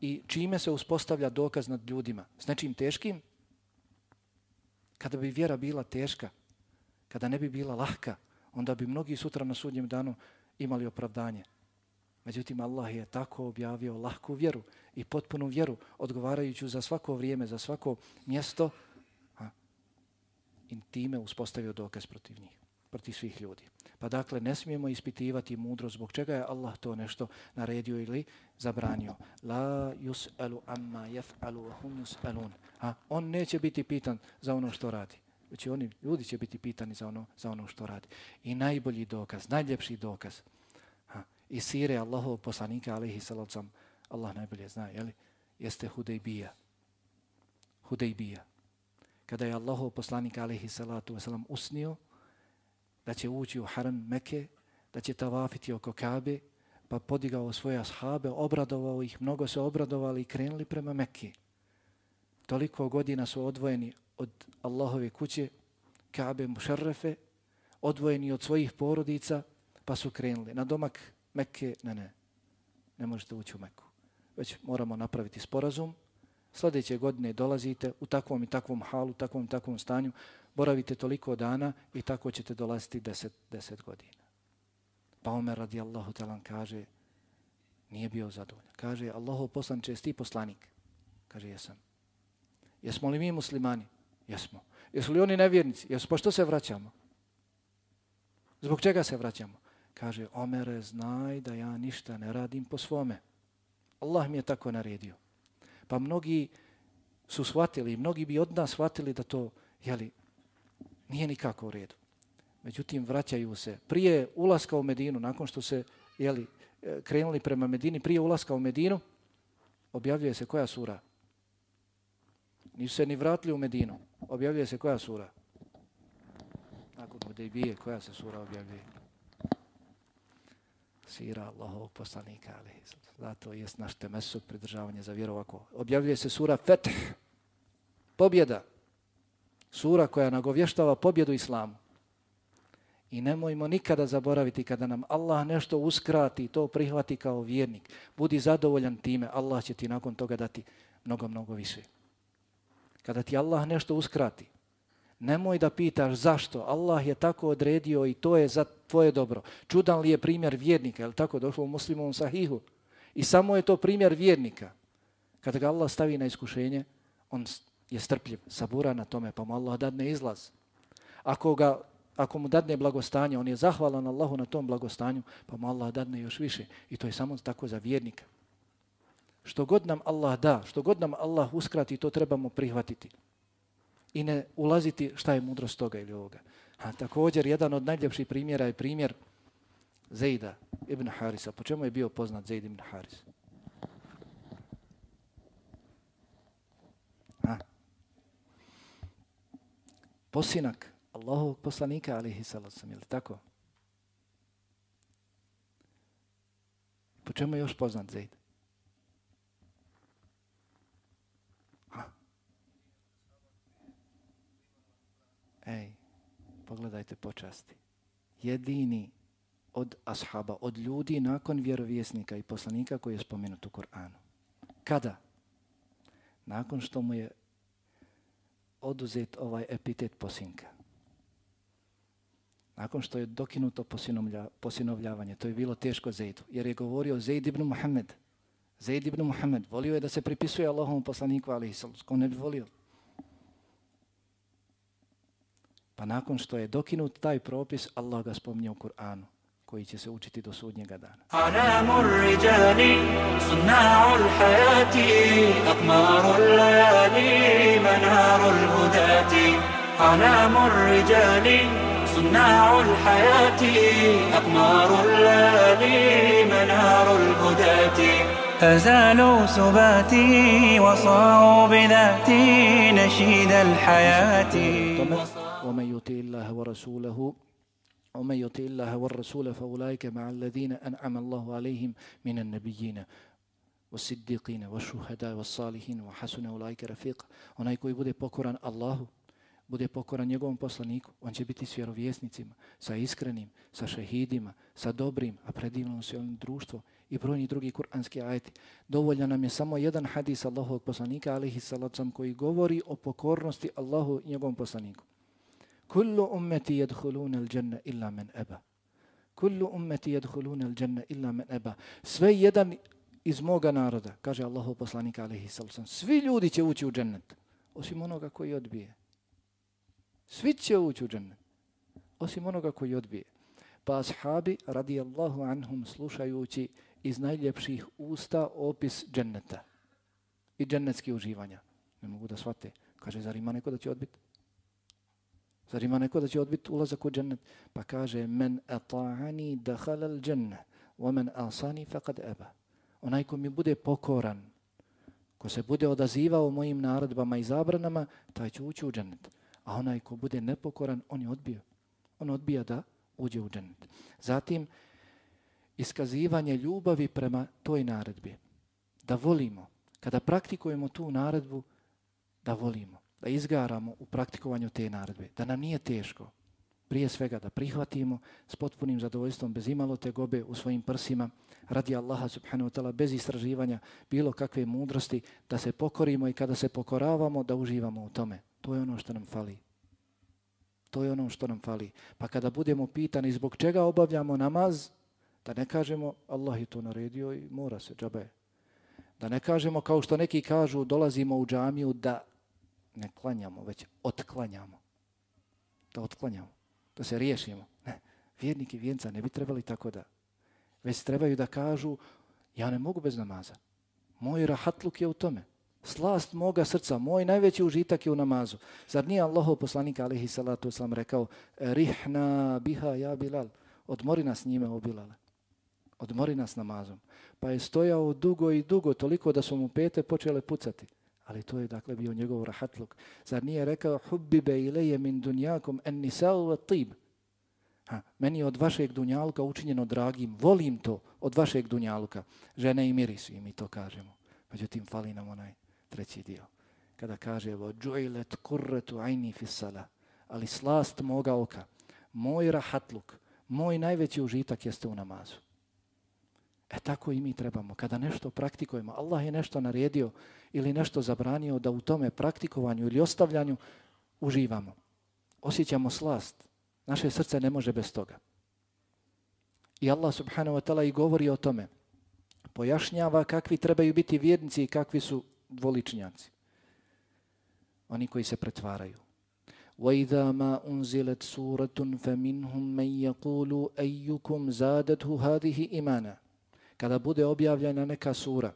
I čime se uspostavlja dokaz nad ljudima? S nečim teškim? Kada bi vjera bila teška, kada ne bi bila lahka, onda bi mnogi sutra na sudnjem danu imali opravdanje. Međutim, Allah je tako objavio lahku vjeru i potpunu vjeru, odgovarajuću za svako vrijeme, za svako mjesto, a, i time uspostavio dokaz protiv njih, protiv svih ljudi. Pa dakle, ne smijemo ispitivati mudro zbog čega je Allah to nešto naredio ili zabranio. La yus'alu amma yaf'alu wa hum yus'alun. On neće biti pitan za ono što radi. Već oni, ljudi će biti pitani za ono, za ono što radi. I najbolji dokaz, najljepši dokaz. Ha, I sire Allahov poslanika, alihi salacom, Allah najbolje zna, jeli, jeste Hudejbija. Hudejbija. Kada je Allahov poslanik, alihi salatu wasalam, usnio, da će ući u haram Mekke, da će tavafiti oko Kabe, pa podigao svoje ashabe, obradovao ih, mnogo se obradovali i krenuli prema Mekke. Toliko godina su odvojeni od Allahove kuće, Kabe Mušarrefe, odvojeni od svojih porodica, pa su krenuli. Na domak Mekke, ne, ne, ne možete ući u Mekku. Već moramo napraviti sporazum. Sljedeće godine dolazite u takvom i takvom halu, takvom i takvom stanju, boravite toliko dana i tako ćete dolaziti deset, deset godina. Pa Omer radijallahu talan kaže, nije bio zadovoljan. Kaže, Allahov poslanče, jesi ti poslanik? Kaže, jesam. Jesmo li mi muslimani? Jesmo. Jesu li oni nevjernici? Jesu. Pa što se vraćamo? Zbog čega se vraćamo? Kaže, Omere, znaj da ja ništa ne radim po svome. Allah mi je tako naredio. Pa mnogi su shvatili, mnogi bi od nas shvatili da to, jeli, nije nikako u redu. Međutim, vraćaju se. Prije ulaska u Medinu, nakon što se, jeli, e, krenuli prema Medini, prije ulaska u Medinu, objavljuje se koja sura? Nisu se ni vratili u Medinu. Objavljuje se koja sura? Nakon Hudejbije, koja se sura objavljuje? Sira Allahovog poslanika, ali zato je naš temesuk pridržavanje za vjeru ovako. Objavljuje se sura Fetih, pobjeda. Sura koja nagovještava pobjedu islamu. I nemojmo nikada zaboraviti kada nam Allah nešto uskrati, to prihvati kao vjernik. Budi zadovoljan time, Allah će ti nakon toga dati mnogo, mnogo više. Kada ti Allah nešto uskrati, nemoj da pitaš zašto. Allah je tako odredio i to je za tvoje dobro. Čudan li je primjer vjernika, je li tako došlo u muslimovom sahihu? I samo je to primjer vjernika. Kada ga Allah stavi na iskušenje, on je strpljiv, sabura na tome, pa mu Allah dadne izlaz. Ako, ga, ako mu dadne blagostanje, on je zahvalan Allahu na tom blagostanju, pa mu Allah dadne još više. I to je samo tako za vjernika. Što god nam Allah da, što god nam Allah uskrati, to trebamo prihvatiti. I ne ulaziti šta je mudrost toga ili ovoga. A također, jedan od najljepših primjera je primjer Zejda ibn Harisa. Po čemu je bio poznat Zejd ibn Haris? Ha. Posinak Allahovog poslanika, alihi salacom, je li tako? Po čemu je još poznat Zejd? Ej, pogledajte počasti. Jedini od ashaba, od ljudi nakon vjerovjesnika i poslanika koji je spomenut u Koranu. Kada? Nakon što mu je oduzet ovaj epitet posinka. Nakon što je dokinuto posinovljavanje, to je bilo teško Zejdu, jer je govorio Zaid ibn Muhammed. Zaid ibn Muhammed volio je da se pripisuje Allahom poslaniku, ali ko ne bi volio. Pa nakon što je dokinut taj propis, Allah ga spominje u Kur'anu koji će se učiti do sudnjega dana. Alamu rijali, sunna'u l'hajati, akmaru l'layali, manaru l'hudati. Alamu rijali, sunna'u l'hajati, akmaru l'layali, manaru l'hudati. أزالوا سباتي وصاروا بذاتي نشيد الحياة ومن يطع الله ورسوله ومن يطع الله والرسول فأولئك مع الذين أنعم الله عليهم من النبيين والصديقين والشهداء والصالحين وحسن أولئك رفيق onaj koji bude pokoran Allahu bude pokoran njegovom poslaniku, on će biti s vjerovjesnicima, sa iskrenim, sa šehidima, sa dobrim, a predivnom se on društvo i brojni drugi kuranski ajeti. Dovoljan nam je samo jedan hadis Allahovog poslanika, alihi salacom, koji govori o pokornosti Allahu i njegovom poslaniku. Kullu ummeti jedhuluna al dženne illa men eba. Kullu ummeti jedhuluna al dženne illa men eba. Sve jedan iz moga naroda, kaže Allahu poslanik alaihi sallam, svi ljudi će ući u džennet, osim onoga koji odbije. Svi će ući u džennet, osim onoga koji odbije. Pa ashabi, radijallahu anhum, slušajući iz najljepših usta opis dženneta i džennetski uživanja. Ne mogu da shvate. Kaže, zar ima neko da će odbiti? Zar ima neko da će odbiti ulazak u džennet? Pa kaže, men ata'ani dahalal dženne, wa men asani faqad eba. Onaj ko mi bude pokoran, ko se bude odazivao mojim naredbama i zabranama, taj će ući u džennet. A onaj ko bude nepokoran, on je odbio. On odbija da uđe u džennet. Zatim, iskazivanje ljubavi prema toj naredbi. Da volimo. Kada praktikujemo tu naredbu, da volimo da izgaramo u praktikovanju te naredbe, da nam nije teško, prije svega da prihvatimo s potpunim zadovoljstvom, bez imalo te gobe u svojim prsima, radi Allaha subhanahu wa ta'ala, bez istraživanja bilo kakve mudrosti, da se pokorimo i kada se pokoravamo, da uživamo u tome. To je ono što nam fali. To je ono što nam fali. Pa kada budemo pitani zbog čega obavljamo namaz, Da ne kažemo Allah je to naredio i mora se, džabe. Da ne kažemo kao što neki kažu dolazimo u džamiju da ne klanjamo, već otklanjamo. Da otklanjamo, da se riješimo. Ne, vjernik vjenca ne bi trebali tako da. Već trebaju da kažu ja ne mogu bez namaza. Moj rahatluk je u tome. Slast moga srca, moj najveći užitak je u namazu. Zar nije Allah poslanika alihi salatu sam rekao rihna biha ja bilal. Odmori nas njime o bilale. Odmori nas namazom. Pa je stojao dugo i dugo, toliko da su mu pete počele pucati. Ali to je dakle bio njegov rahatluk. Zar nije rekao hubbibe ileje min dunjakom en nisao wa tib. Ha, meni je od vašeg dunjalka učinjeno dragim, volim to od vašeg dunjalka. Žene i mirisu i mi to kažemo. Međutim, fali nam onaj treći dio. Kada kaže vo džujlet kurretu ajni fisala, ali slast moga oka, moj rahatluk, moj najveći užitak jeste u namazu. E tako i mi trebamo. Kada nešto praktikujemo, Allah je nešto naredio ili nešto zabranio da u tome praktikovanju ili ostavljanju uživamo. Osjećamo slast. Naše srce ne može bez toga. I Allah subhanahu wa ta'ala i govori o tome. Pojašnjava kakvi trebaju biti vjernici i kakvi su dvoličnjaci. Oni koji se pretvaraju. وَإِذَا مَا أُنزِلَتْ سُورَةٌ فَمِنْهُمْ مَنْ يَقُولُ أَيُّكُمْ زَادَتْهُ هَذِهِ إِمَانًا Kada bude objavljena neka sura,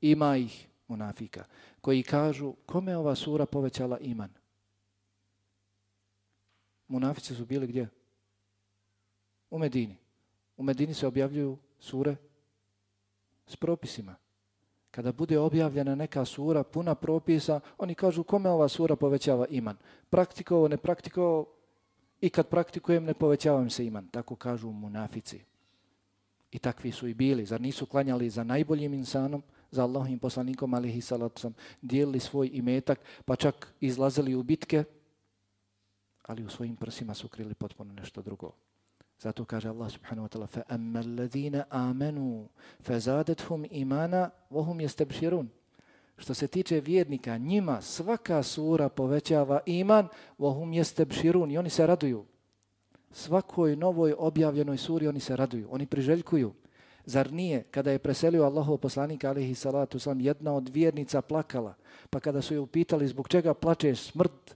ima ih munafika, koji kažu kome ova sura povećala iman. Munafici su bili gdje? U Medini. U Medini se objavljuju sure s propisima. Kada bude objavljena neka sura puna propisa, oni kažu kome ova sura povećava iman. Praktikovo, ne praktikovo i kad praktikujem ne povećavam se iman. Tako kažu munafici. I takvi su i bili. Zar nisu klanjali za najboljim insanom, za Allahim poslanikom, alihi salacom, dijelili svoj imetak, pa čak izlazili u bitke, ali u svojim prsima su krili potpuno nešto drugo. Zato kaže Allah subhanahu wa ta'ala فَأَمَّا الَّذِينَ آمَنُوا فَزَادَتْهُمْ إِمَانًا وَهُمْ يَسْتَبْشِرُونَ Što se tiče vjernika, njima svaka sura povećava iman وَهُمْ يَسْتَبْشِرُونَ I oni se raduju. Svakoj novoj objavljenoj suri oni se raduju. Oni priželjkuju. Zar nije, kada je preselio Allahov poslanik alihi salatu sam, jedna od vjernica plakala, pa kada su je upitali zbog čega plačeš smrt,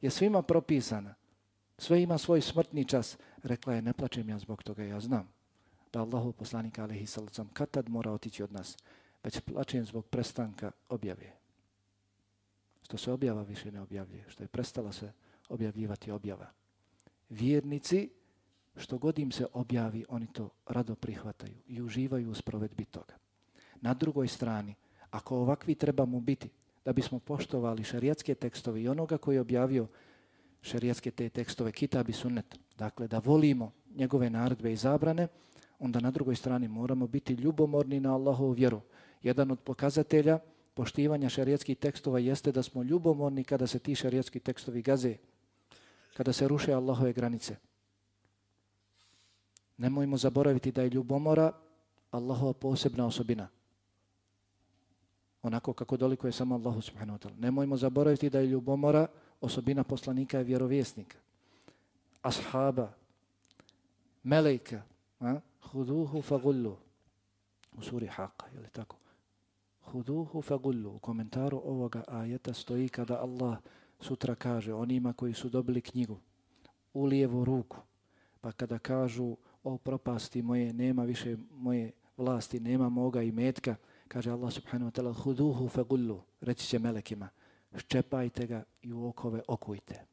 je svima propisana. Sve ima svoj smrtni čas. Rekla je, ne plačem ja zbog toga, ja znam da Allahov poslanik alihi sallam kad tad mora otići od nas, već plačem zbog prestanka objave. Što se objava više ne objavljuje, što je prestala se objavljivati objava. Vjernici, što god im se objavi, oni to rado prihvataju i uživaju u sprovedbi toga. Na drugoj strani, ako ovakvi trebamo biti, da bismo poštovali šarijatske tekstove i onoga koji je objavio šerijatske te tekstove, kitab i sunnet, dakle da volimo njegove naredbe i zabrane, onda na drugoj strani moramo biti ljubomorni na Allahovu vjeru. Jedan od pokazatelja poštivanja šerijatskih tekstova jeste da smo ljubomorni kada se ti šerijatski tekstovi gaze, kada se ruše Allahove granice. Nemojmo zaboraviti da je ljubomora Allahova posebna osobina. Onako kako doliko je samo Allahu subhanahu wa ta'ala. Nemojmo zaboraviti da je ljubomora osobina poslanika i vjerovjesnika, ashaba, melejka, huduhu fagullu, u suri Haqa, je li tako? Huduhu fagullu, u komentaru ovoga ajeta stoji kada Allah sutra kaže onima koji su dobili knjigu u lijevu ruku, pa kada kažu o propasti moje, nema više moje vlasti, nema moga i metka, kaže Allah subhanahu wa ta'ala, huduhu fagullu, reći će melekima, ščepajte ga i u okove okujte.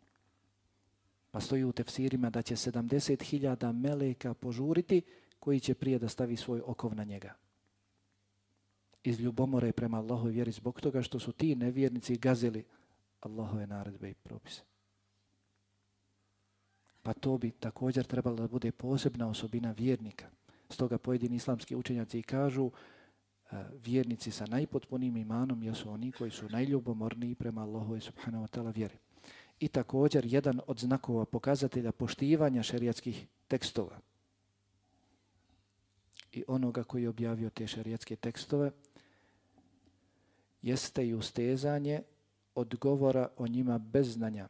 Pa stoji u tefsirima da će 70.000 meleka požuriti koji će prije da stavi svoj okov na njega. Iz ljubomore prema Allahu vjeri zbog toga što su ti nevjernici gazili Allahove naredbe i propise. Pa to bi također trebalo da bude posebna osobina vjernika. Stoga pojedini islamski učenjaci kažu e, vjernici sa najpotpunijim imanom jesu oni koji su najljubomorniji prema Allahu subhanahu wa ta'ala vjeri. I također jedan od znakova pokazatelja poštivanja šerijatskih tekstova i onoga koji je objavio te šerijatske tekstove jeste i ustezanje odgovora o njima bez znanja.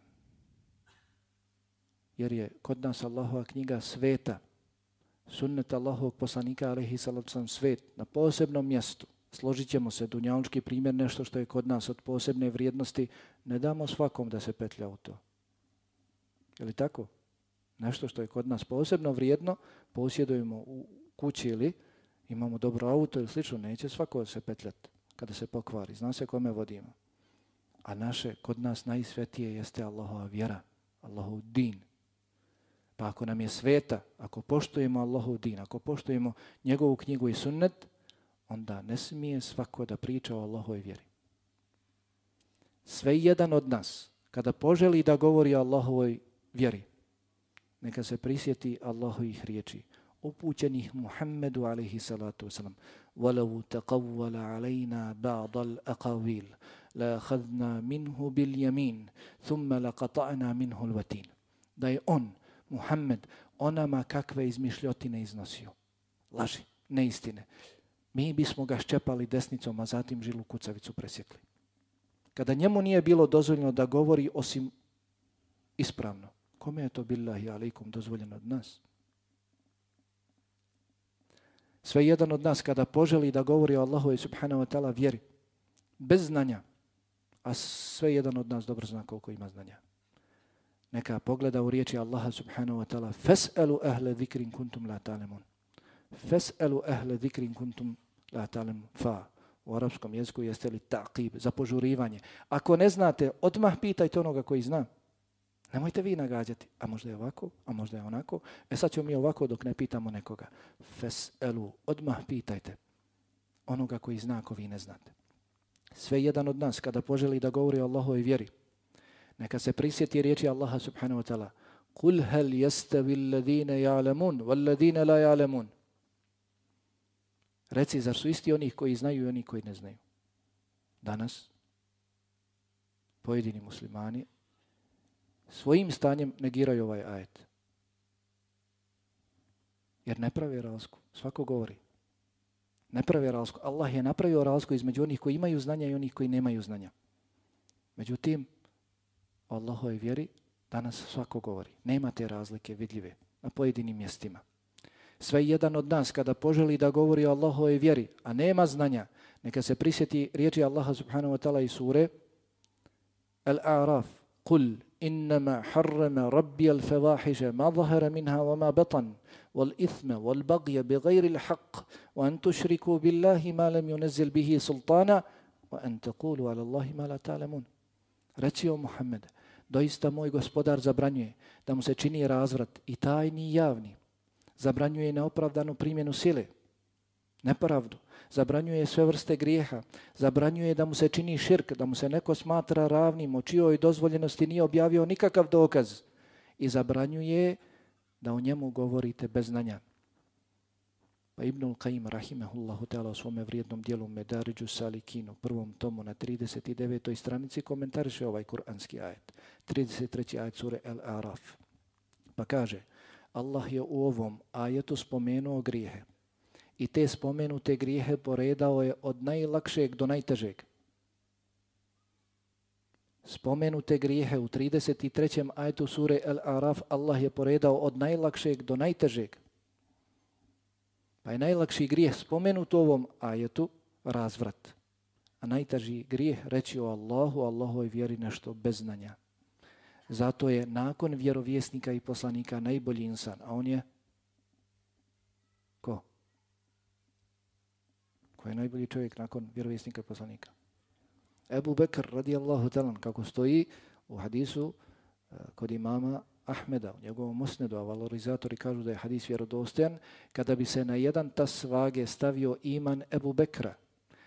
Jer je kod nas Allahova knjiga sveta, sunnet Allahovog poslanika, alaihi sallam, svet na posebnom mjestu, složit ćemo se, dunjalučki primjer, nešto što je kod nas od posebne vrijednosti, ne damo svakom da se petlja u to. Je li tako? Nešto što je kod nas posebno vrijedno, posjedujemo u kući ili imamo dobro auto ili slično, neće svako se petljati kada se pokvari. Zna se kome vodimo. A naše, kod nas najsvetije jeste Allahova vjera, Allahov din. Pa ako nam je sveta, ako poštojimo Allahov din, ako poštojimo njegovu knjigu i sunnet, onda ne smije svako da priča o Allahove vjeri. Sve jedan od nas, kada poželi da govori o Allahovoj vjeri, neka se prisjeti Allahovih riječi, upućenih Muhammedu alaihi salatu wasalam, وَلَوْ تَقَوَّلَ عَلَيْنَا بَعْضَ الْأَقَوِيلِ لَأَخَذْنَا مِنْهُ بِالْيَمِينِ ثُمَّ لَقَطَعْنَا مِنْهُ الْوَتِينِ Da je on, Muhammed, onama kakve izmišljotine iznosio. Laži, neistine. Mi bismo ga ščepali desnicom, a zatim žilu kucavicu presjekli. Kada njemu nije bilo dozvoljeno da govori osim ispravno, kome je to billahi alaikum dozvoljeno od nas? Sve jedan od nas kada poželi da govori o Allahu i subhanahu wa ta'ala vjeri, bez znanja, a sve jedan od nas dobro zna koliko ima znanja. Neka pogleda u riječi Allaha subhanahu wa ta'ala Fes'elu ahle zikrin kuntum la ta'lemun. Fes'elu ahle zikrin kuntum la ta'lemun. Fa. U arapskom jeziku jeste li ta'qib, za požurivanje. Ako ne znate, odmah pitajte onoga koji zna. Nemojte vi nagađati, a možda je ovako, a možda je onako. E sad ćemo mi ovako dok ne pitamo nekoga. Fes'elu, odmah pitajte onoga koji zna ako vi ne znate. Sve jedan od nas kada poželi da govori o Allahove vjeri, neka se prisjeti riječi Allaha subhanahu wa ta'ala. Kul hel jestavi alladine ja'lamun, walladine la ya'lamun Reci, zar su isti oni koji znaju i oni koji ne znaju? Danas, pojedini muslimani, svojim stanjem negiraju ovaj ajet. Jer ne pravi razliku. Svako govori. Ne prave razliku. Allah je napravio razliku između onih koji imaju znanja i onih koji nemaju znanja. Međutim, Allahove vjeri danas svako govori. Nema te razlike vidljive na pojedinim mjestima. Sve jedan od nas kada poželi da govori o Allahove vjeri, a nema znanja, neka se prisjeti riječi Allaha subhanahu wa ta'ala i sure Al-A'raf, Kul, إنما حرم ربي الفواحش ما ظهر منها وما بطن والإثم والبغي بغير الحق وأن تشركوا بالله ما لم ينزل به سلطانا وأن تقولوا على الله ما لا تعلمون Reci o Muhammed, doista moj gospodar zabranjuje da mu se čini razvrat i tajni i javni. Zabranjuje neopravdanu primjenu sile, nepravdu, zabranjuje sve vrste grijeha, zabranjuje da mu se čini širk, da mu se neko smatra ravnim, o čijoj dozvoljenosti nije objavio nikakav dokaz i zabranjuje da o njemu govorite bez znanja. Pa Ibnul Qaim rahimehullahu ta'ala u svome vrijednom dijelu Medariđu Salikinu, prvom tomu na 39. stranici, komentariše ovaj kuranski ajet. 33. ajet sure El Araf. Pa kaže, Allah je u ovom ajetu spomenuo grijehe, i te spomenute grijehe poredao je od najlakšeg do najtežeg. Spomenute grijehe u 33. ajetu sure Al-Araf Allah je poredao od najlakšeg do najtežeg. Pa je najlakši grijeh spomenut u ovom ajetu razvrat. A najteži grijeh reći o Allahu, Allahoj vjeri nešto bez znanja. Zato je nakon vjerovjesnika i poslanika najbolji insan, a on je koji je najbolji čovjek nakon vjerovjesnika i poslanika? Ebu Bekr radijallahu talan, kako stoji u hadisu eh, kod imama Ahmeda, u njegovom musnedu, a valorizatori kažu da je hadis vjerodostojan, kada bi se na jedan tas vage stavio iman Ebu Bekra,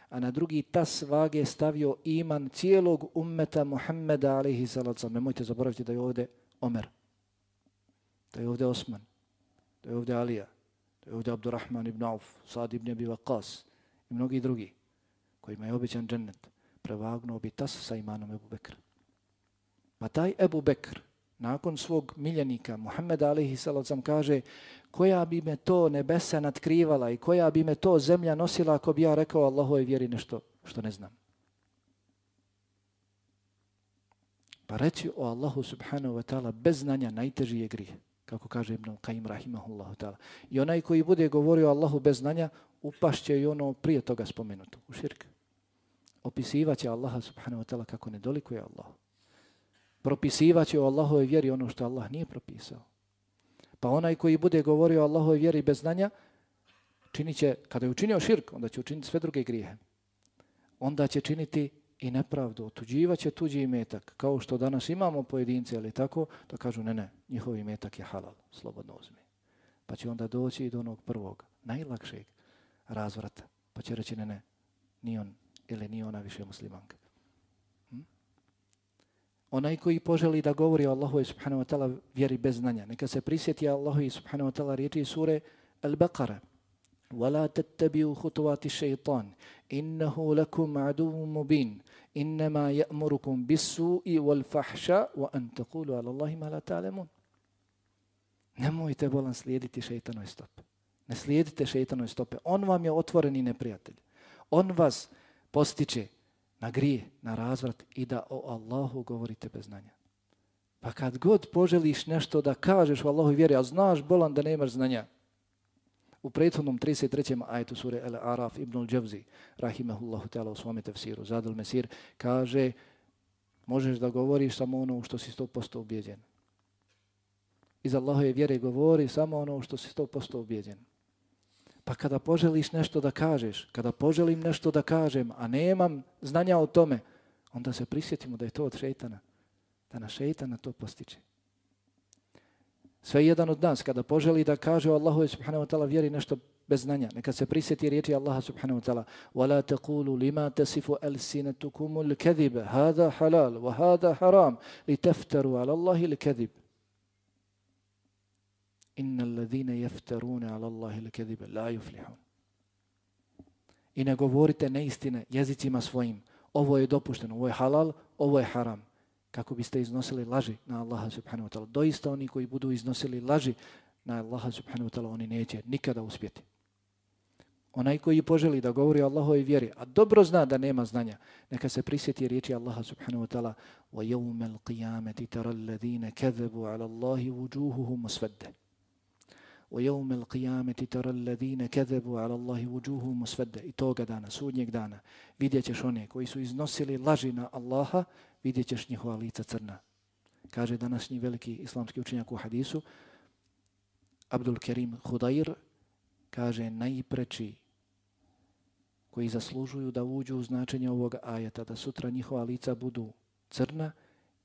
a na drugi tas vage stavio iman cijelog ummeta Muhammeda, alaihi salacom. Nemojte zaboraviti da je ovdje Omer, da je ovdje Osman, da je ovdje Alija, da je ovdje Abdurrahman ibn Auf, Sad ibn Abi Waqas, i mnogi drugi kojima je običan džennet, prevagnuo bi tas sa imanom Ebu Bekr. Pa taj Ebu Bekr, nakon svog miljenika, Muhammeda alihi salacom, kaže koja bi me to nebesa nadkrivala i koja bi me to zemlja nosila ako bi ja rekao Allahove vjeri nešto što ne znam. Pa reći o Allahu subhanahu wa ta'ala bez znanja najteži je grije. kako kaže Ibn Qaim rahimahullahu ta'ala. I onaj koji bude govorio Allahu bez znanja, upašće i ono prije toga spomenuto, u širk. Opisivaće Allaha subhanahu wa ta'ala kako ne dolikuje Allah. Propisivaće o Allahove vjeri ono što Allah nije propisao. Pa onaj koji bude govorio o Allahove vjeri bez znanja, činit će, kada je učinio širk, onda će učiniti sve druge grijehe. Onda će činiti i nepravdu, otuđivaće tuđi imetak, kao što danas imamo pojedince, ali tako, da kažu ne, ne, njihov imetak je halal, slobodno uzmi. Pa će onda doći i do onog prvog, najlakšeg razvrata, pa će reći ne, ne, ni on ili ni ona više muslimanka. Hm? Onaj koji poželi da govori o Allahu i subhanahu wa ta'ala vjeri bez znanja, neka se prisjeti Allahu i subhanahu wa ta'ala riječi sure Al-Baqara, ولا تتبعوا خطوات الشيطان إنه لكم عدو مبين إنما يأمركم بالسوء والفحشاء وأن تقولوا على الله ما لا تعلمون Nemojte bolan slijediti šeitanoj stope. Ne slijedite šeitanove stope. On vam je otvoreni neprijatelj. On vas postiče na grije, na razvrat i da o Allahu govorite bez znanja. Pa kad god poželiš nešto da kažeš o Allahu vjeri, a znaš bolan da nemaš znanja, U prethodnom 33. ajetu sure El Araf ibn al-Đavzi, rahimahullahu ta'ala u svome tefsiru, Zadal Mesir, kaže možeš da govoriš samo ono što si 100% ubijeđen. Iz Allahove vjere govori samo ono što si 100% ubijeđen. Pa kada poželiš nešto da kažeš, kada poželim nešto da kažem, a nemam znanja o tome, onda se prisjetimo da je to od šeitana. Da na šeitana to postiče. Sve jedan od nas kada poželi da kaže o Allahu subhanahu wa ta'ala vjeri nešto bez znanja, neka se prisjeti riječi Allaha subhanahu wa ta'ala وَلَا تَقُولُوا لِمَا تَسِفُ أَلْسِنَتُكُمُ الْكَذِبَ هَذَا حَلَالُ وَهَذَا حَرَامُ لِتَفْتَرُوا عَلَى اللَّهِ الْكَذِبِ إِنَّ الَّذِينَ يَفْتَرُونَ عَلَى اللَّهِ الْكَذِبَ لَا يُفْلِحُونَ I ne govorite neistine jezicima svojim. Ovo je dopušteno, ovo je halal, ovo je haram kako biste iznosili laži na Allaha subhanahu wa ta'ala. Doista oni koji budu iznosili laži na Allaha subhanahu wa ta'ala, oni neće nikada uspjeti. Onaj koji poželi da govori o Allahove vjeri, a dobro zna da nema znanja, neka se prisjeti riječi Allaha subhanahu wa ta'ala وَيَوْمَ الْقِيَامَةِ تَرَى الَّذِينَ كَذَبُوا عَلَى اللَّهِ وُجُوهُهُمْ مُسْفَدَّ وَيَوْمَ الْقِيَامَةِ تَرَى الَّذِينَ كَذَبُوا عَلَى اللَّهِ وُجُوهُهُمْ مُسْفَدَّ I toga dana, sudnjeg dana, vidjet ćeš one koji su iznosili laži na Allaha, vidjet ćeš njihova lica crna. Kaže današnji veliki islamski učenjak u hadisu, Abdul Kerim Hudair, kaže najpreči koji zaslužuju da uđu u značenje ovog ajeta, da sutra njihova lica budu crna,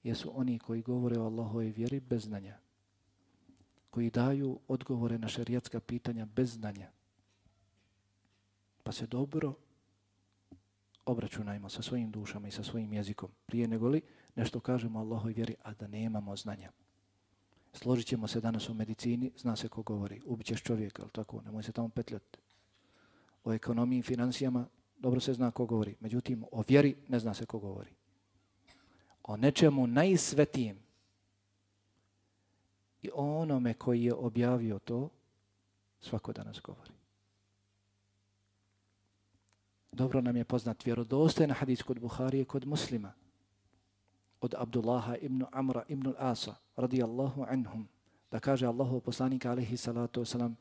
jesu oni koji govore o Allahove vjeri bez znanja, koji daju odgovore na šerijatska pitanja bez znanja. Pa se dobro obračunajmo sa svojim dušama i sa svojim jezikom prije nego li nešto kažemo Allahoj vjeri, a da nemamo znanja. Složit ćemo se danas u medicini, zna se ko govori, ubićeš čovjeka, ali tako, nemoj se tamo petljati. O ekonomiji i financijama dobro se zna ko govori, međutim o vjeri ne zna se ko govori. O nečemu najsvetijem i onome koji je objavio to, svako danas govori. Dobro nam je poznat vjerodostojen hadis kod Buharije kod muslima. Od Abdullaha ibn Amra ibn Al-Asa radijallahu anhum. Da kaže Allahu poslanika alaihi salatu wasalam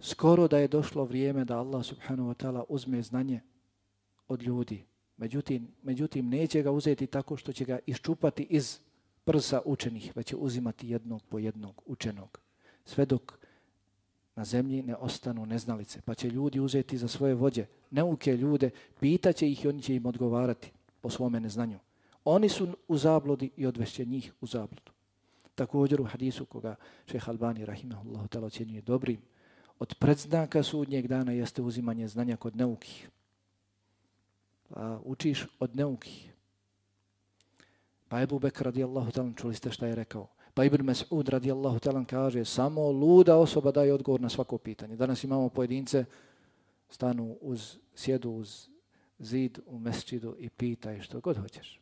skoro da je došlo vrijeme da Allah subhanahu wa ta'ala uzme znanje od ljudi. Međutim, međutim, neće ga uzeti tako što će ga iščupati iz prsa učenih, već će uzimati jednog po jednog učenog. Sve dok na zemlji ne ostanu neznalice, pa će ljudi uzeti za svoje vođe, neuke ljude, pitaće ih i oni će im odgovarati po svome neznanju. Oni su u zablodi i odvešće njih u zablodu. Također u hadisu koga šeha Albani rahimahullahu ta'la ocjenjuje dobrim, od predznaka sudnjeg dana jeste uzimanje znanja kod neukih. Pa učiš od neukih. Pa Ebu Bekr radijallahu talan, čuli ste šta je rekao. Pa Ibn Mas'ud radijallahu talan kaže samo luda osoba daje odgovor na svako pitanje. Danas imamo pojedince stanu uz sjedu uz zid u mesčidu i pitaj što god hoćeš.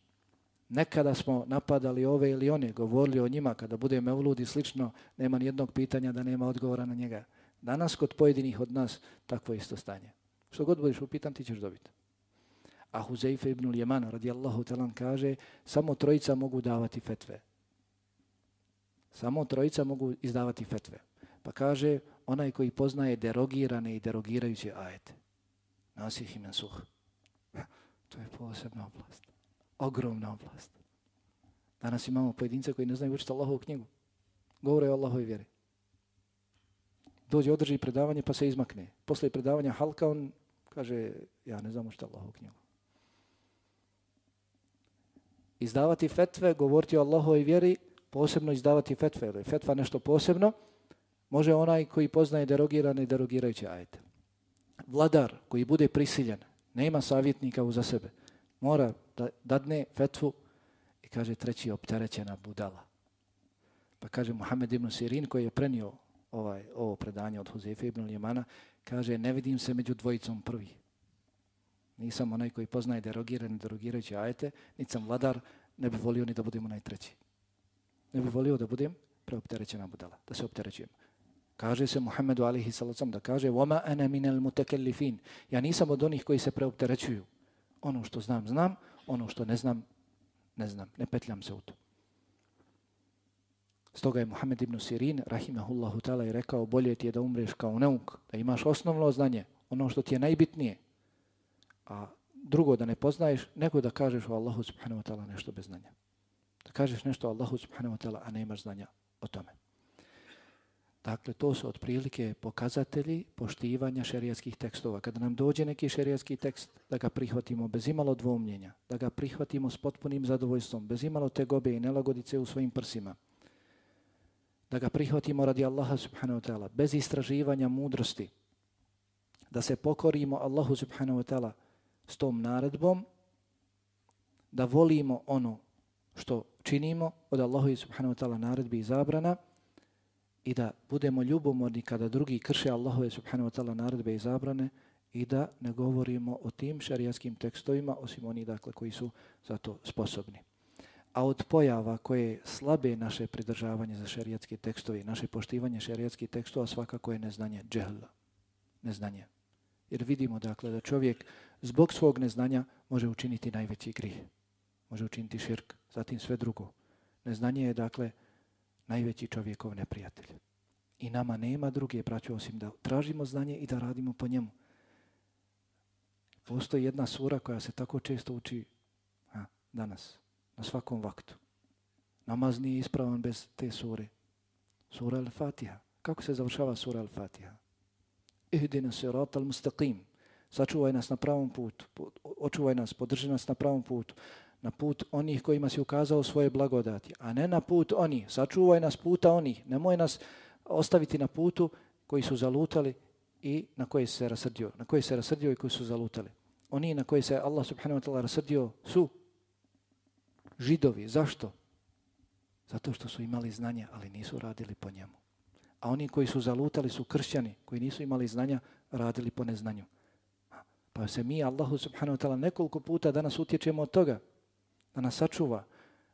Nekada smo napadali ove ili one, govorili o njima kada bude mevlud i slično, nema ni jednog pitanja da nema odgovora na njega. Danas kod pojedinih od nas takvo isto stanje. Što god budeš upitan ti ćeš dobiti. A Huzeyfe ibn Ljeman radijallahu talan kaže samo trojica mogu davati fetve Samo trojica mogu izdavati fetve. Pa kaže, onaj koji poznaje derogirane i derogirajuće ajete. Nasih i mensuh. To je posebna oblast. Ogromna oblast. Danas imamo pojedince koji ne znaju učiti Allahovu knjigu. Govore o Allahovi vjeri. Dođe, održi predavanje pa se izmakne. Posle predavanja halka on kaže, ja ne znam učiti Allahovu knjigu. Izdavati fetve, govoriti o Allahovi vjeri, posebno izdavati fetve. Ili fetva nešto posebno, može onaj koji poznaje derogirane i derogirajuće ajete. Vladar koji bude prisiljen, nema savjetnika uza sebe, mora da dadne fetvu i kaže treći opterećena budala. Pa kaže Muhammed ibn Sirin koji je prenio ovaj, ovo predanje od Huzefe ibn Ljemana, kaže ne vidim se među dvojicom prvih. Nisam onaj koji poznaje derogirane i derogirajuće ajete, niti sam vladar, ne bih volio ni da budemo najtreći. Ne bih volio da budem preopterećena budala, da se opterećujem. Kaže se Muhammedu alihi salacom da kaže وَمَا أَنَا مِنَ الْمُتَكَلِّفِينَ Ja nisam od onih koji se preopterećuju. Ono što znam, znam. Ono što ne znam, ne znam. Ne petljam se u to. Stoga je Muhammed ibn Sirin, rahimahullahu ta'ala, i rekao bolje ti je da umreš kao neuk, da imaš osnovno znanje, ono što ti je najbitnije, a drugo da ne poznaješ, nego da kažeš o Allahu subhanahu wa ta'ala nešto bez znanja. Da kažeš nešto o Allahu subhanahu wa ta'ala, a ne imaš znanja o tome. Dakle, to su otprilike pokazatelji poštivanja šerijatskih tekstova. Kada nam dođe neki šerijatski tekst, da ga prihvatimo bez imalo dvomljenja, da ga prihvatimo s potpunim zadovoljstvom, bez imalo tegobe i nelagodice u svojim prsima, da ga prihvatimo radi Allaha subhanahu wa ta'ala, bez istraživanja mudrosti, da se pokorimo Allahu subhanahu wa ta'ala s tom naredbom, da volimo ono što činimo od Allahu subhanahu wa ta'ala naredbi i zabrana, i da budemo ljubomorni kada drugi krše Allahove subhanahu wa ta'ala naredbe i zabrane i da ne govorimo o tim šarijatskim tekstovima osim oni dakle koji su za to sposobni. A od pojava koje slabe naše pridržavanje za šarijatske tekstove, naše poštivanje šarijatskih tekstova svakako je neznanje džehla, neznanje. Jer vidimo dakle da čovjek zbog svog neznanja može učiniti najveći grih, može učiniti širk, zatim sve drugo. Neznanje je dakle najveći čovjekov neprijatelj. I nama nema druge, braćo, osim da tražimo znanje i da radimo po njemu. Postoji jedna sura koja se tako često uči a, danas, na svakom vaktu. Namaz nije ispravan bez te sure. Sura Al-Fatiha. Kako se završava sura Al-Fatiha? Ihdina sirata al-mustaqim. Sačuvaj nas na pravom putu. Očuvaj nas, podrži nas na pravom putu na put onih kojima si ukazao svoje blagodati, a ne na put onih. Sačuvaj nas puta onih. Nemoj nas ostaviti na putu koji su zalutali i na koje se rasrdio. Na koje se rasrdio i koji su zalutali. Oni na koje se Allah subhanahu wa ta'ala rasrdio su židovi. Zašto? Zato što su imali znanje, ali nisu radili po njemu. A oni koji su zalutali su kršćani, koji nisu imali znanja, radili po neznanju. Pa se mi, Allahu subhanahu wa ta'ala, nekoliko puta danas utječemo od toga da nas sačuva,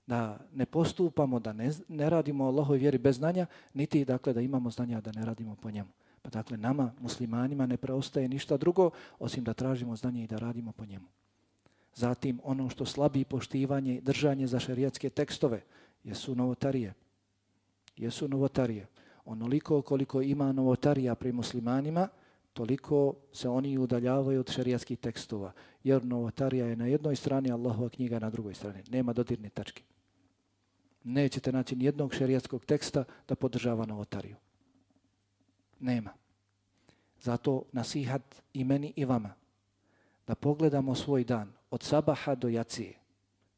da ne postupamo, da ne, ne radimo Allahoj vjeri bez znanja, niti dakle da imamo znanja da ne radimo po njemu. Pa dakle nama, muslimanima, ne preostaje ništa drugo osim da tražimo znanje i da radimo po njemu. Zatim ono što slabi poštivanje i držanje za šerijatske tekstove jesu novotarije. Jesu novotarije. Onoliko koliko ima novotarija pri muslimanima, toliko se oni udaljavaju od šerijatskih tekstova. Jer novotarija je na jednoj strani, Allahova knjiga na drugoj strani. Nema dodirne tačke. Nećete naći nijednog šerijatskog teksta da podržava novotariju. Nema. Zato nasihat i meni i vama da pogledamo svoj dan od sabaha do jacije.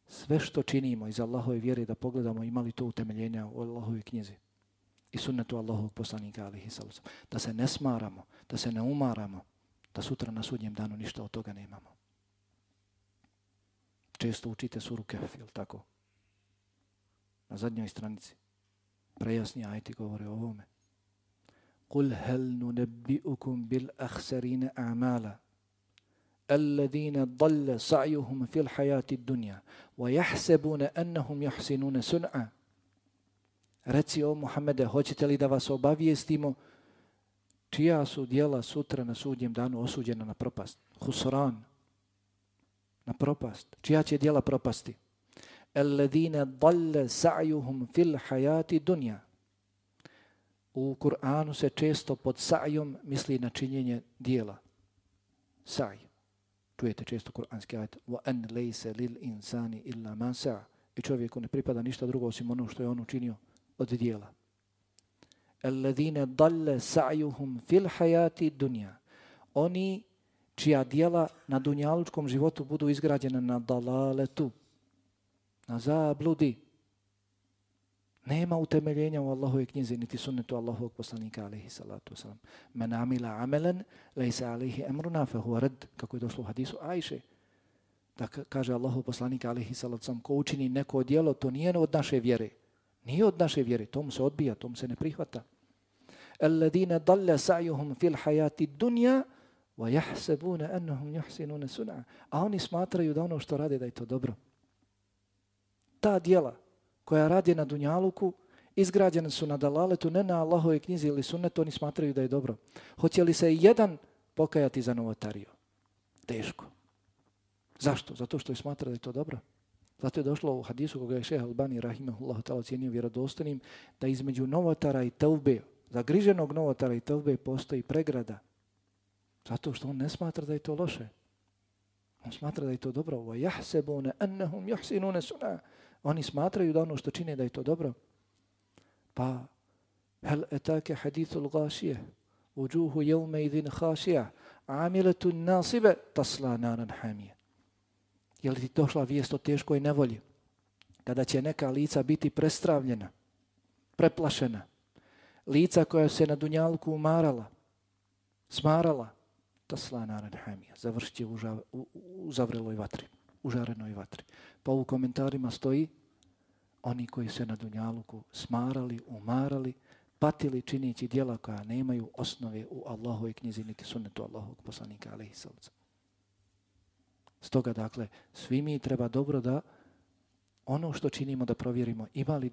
Sve što činimo iz Allahove vjere da pogledamo imali to utemeljenja u Allahove knjizi i sunnetu Allahovog poslanika alihi sallam. Da se ne smaramo, da se ne umaramo, da sutra na sudnjem danu ništa od toga nemamo. Često učite suru Kehf, je tako? Na zadnjoj stranici. Prejasni ajti govore o ovome. قل هل ننبئكم بالأخسرين أعمالا الذين ضل سعيهم في الحياة الدنيا ويحسبون أنهم يحسنون سنعا Reci o Muhammede, hoćete li da vas obavijestimo čija su dijela sutra na sudnjem danu osuđena na propast? Husran. Na propast. Čija će dijela propasti? Alladine dalle sa'juhum fil hayati dunja. U Kur'anu se često pod sa'jom misli na činjenje dijela. Sa'j. Čujete često kur'anski ajat. Wa an lejse lil insani illa man sa'a. I čovjeku ne pripada ništa drugo osim ono što je on učinio od dijela. Alladine dalle sa'juhum fil hayati dunja. Oni čija dijela na dunjalučkom životu budu izgrađena na dalaletu, na zabludi. Nema utemeljenja u Allahove knjizi, niti sunnetu Allahovog poslanika, alaihi salatu wasalam. Men amila amelen, lejsa alaihi emruna, fe hua red, kako je došlo u hadisu Ajše. Da kaže Allahov poslanika, alaihi salatu wasalam, ko učini neko dijelo, to nije od naše vjere. Nije od naše vjere, tom se odbija, tom se ne prihvata. Alladine dalle sa'juhum fil hayati dunja, wa yahsabuna annahum yuhsinuna sun'a. A oni smatraju da ono što rade da je to dobro. Ta dijela koja radi na dunjaluku izgrađene su na dalaletu, ne na Allahove knjizi ili sunnetu, oni smatraju da je dobro. Hoće li se jedan pokajati za novotariju? Teško. Zašto? Zato što je smatra da je to dobro. Zato je došlo u hadisu koga je šeha Albani rahimahullahu ta'ala ocjenio vjerodostanim da između novotara i tevbe, zagriženog novotara i tevbe postoji pregrada. Zato što on ne smatra da je to loše. On smatra da je to dobro. وَيَحْسَبُونَ annahum يُحْسِنُونَ sun'a. Oni smatraju da ono što čine da je to dobro. Pa, hel etake حَدِيثُ الْغَاشِيَ وُجُوهُ يَوْمَ idhin خَاشِيَ عَمِلَتُ النَّاصِبَ tasla naran hamiyah. Je li ti došla vijest o teškoj nevolji? Kada će neka lica biti prestravljena, preplašena, lica koja se na dunjalku umarala, smarala, tasla naran hamija, završit će u, u, u zavreloj vatri, u žarenoj vatri. Pa u komentarima stoji oni koji se na Dunjaluku smarali, umarali, patili činići dijela koja nemaju osnove u Allahove knjizi niti sunnetu Allahovog poslanika, alaihi sallam. Stoga, dakle, svi mi treba dobro da ono što činimo da provjerimo ima li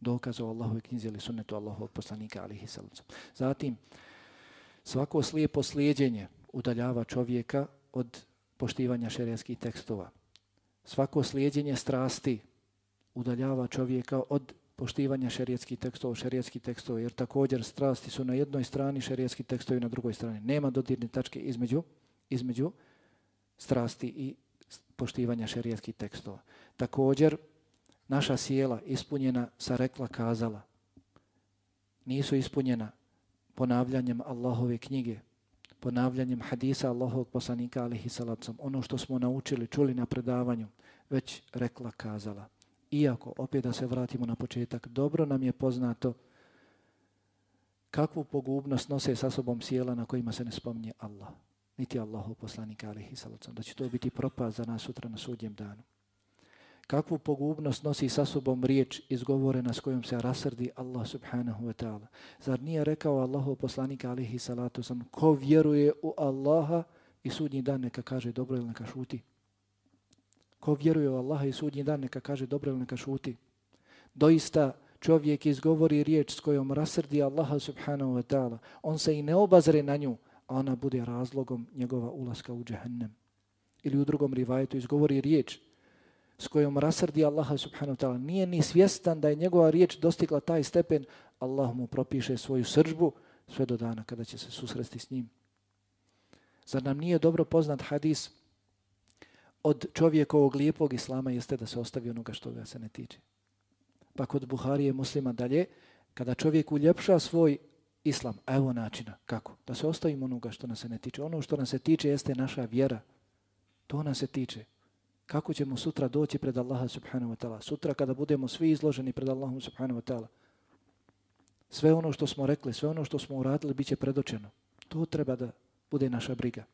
dokaz o Allahove knjizi ili sunnetu Allahovog poslanika, alaihi sallam. Zatim, Svako slijepo slijedjenje udaljava čovjeka od poštivanja šerijskih tekstova. Svako slijedjenje strasti udaljava čovjeka od poštivanja šerijetskih tekstova, šerijetskih tekstova, jer također strasti su na jednoj strani, šerijetski tekstovi na drugoj strani. Nema dodirne tačke između, između strasti i poštivanja šerijetskih tekstova. Također, naša sjela ispunjena sa rekla kazala, nisu ispunjena ponavljanjem Allahove knjige, ponavljanjem hadisa Allahovog poslanika alihi salacom, ono što smo naučili, čuli na predavanju, već rekla, kazala. Iako, opet da se vratimo na početak, dobro nam je poznato kakvu pogubnost nose sa sobom sjela na kojima se ne spominje Allah, niti Allahu poslanika alihi salacom, da će to biti propast za nas sutra na sudjem danu kakvu pogubnost nosi sa sobom riječ izgovorena s kojom se rasrdi Allah subhanahu wa ta'ala. Zar nije rekao Allahu poslanika alihi salatu sam, ko vjeruje u Allaha i sudnji dan neka kaže dobro ili neka šuti? Ko vjeruje u Allaha i sudnji dan neka kaže dobro ili neka šuti? Doista čovjek izgovori riječ s kojom rasrdi Allaha subhanahu wa ta'ala. On se i ne obazre na nju, ona bude razlogom njegova ulaska u džehennem. Ili u drugom rivajetu izgovori riječ s kojom rasrdi Allaha subhanahu wa ta'ala, nije ni svjestan da je njegova riječ dostigla taj stepen, Allah mu propiše svoju sržbu sve do dana kada će se susresti s njim. Zar nam nije dobro poznat hadis od čovjekovog lijepog islama jeste da se ostavi onoga što ga se ne tiče. Pa kod Buharije muslima dalje, kada čovjek uljepša svoj islam, a evo načina, kako? Da se ostavimo onoga što nas se ne tiče. Ono što nas se tiče jeste naša vjera. To nas se tiče kako ćemo sutra doći pred Allaha subhanahu wa ta'ala. Sutra kada budemo svi izloženi pred Allahom subhanahu wa ta'ala. Sve ono što smo rekli, sve ono što smo uradili, bit će predočeno. To treba da bude naša briga.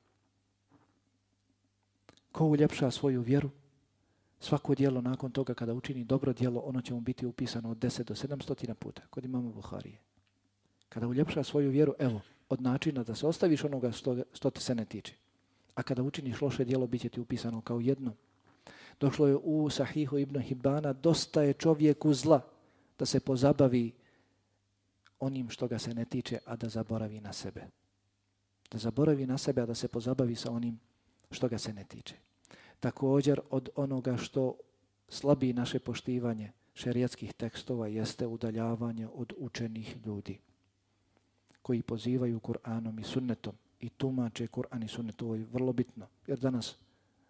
Ko uljepša svoju vjeru, svako dijelo nakon toga kada učini dobro dijelo, ono će mu biti upisano od 10 do 700 puta, kod imamo Buharije. Kada uljepša svoju vjeru, evo, od načina da se ostaviš onoga što, što te se ne tiče. A kada učiniš loše dijelo, bit će ti upisano kao jedno Došlo je u Sahihu ibn Hibana, dosta je čovjeku zla da se pozabavi onim što ga se ne tiče, a da zaboravi na sebe. Da zaboravi na sebe, a da se pozabavi sa onim što ga se ne tiče. Također od onoga što slabi naše poštivanje šerijatskih tekstova jeste udaljavanje od učenih ljudi koji pozivaju Kur'anom i sunnetom i tumače Kur'an i sunnet. Ovo je vrlo bitno, jer danas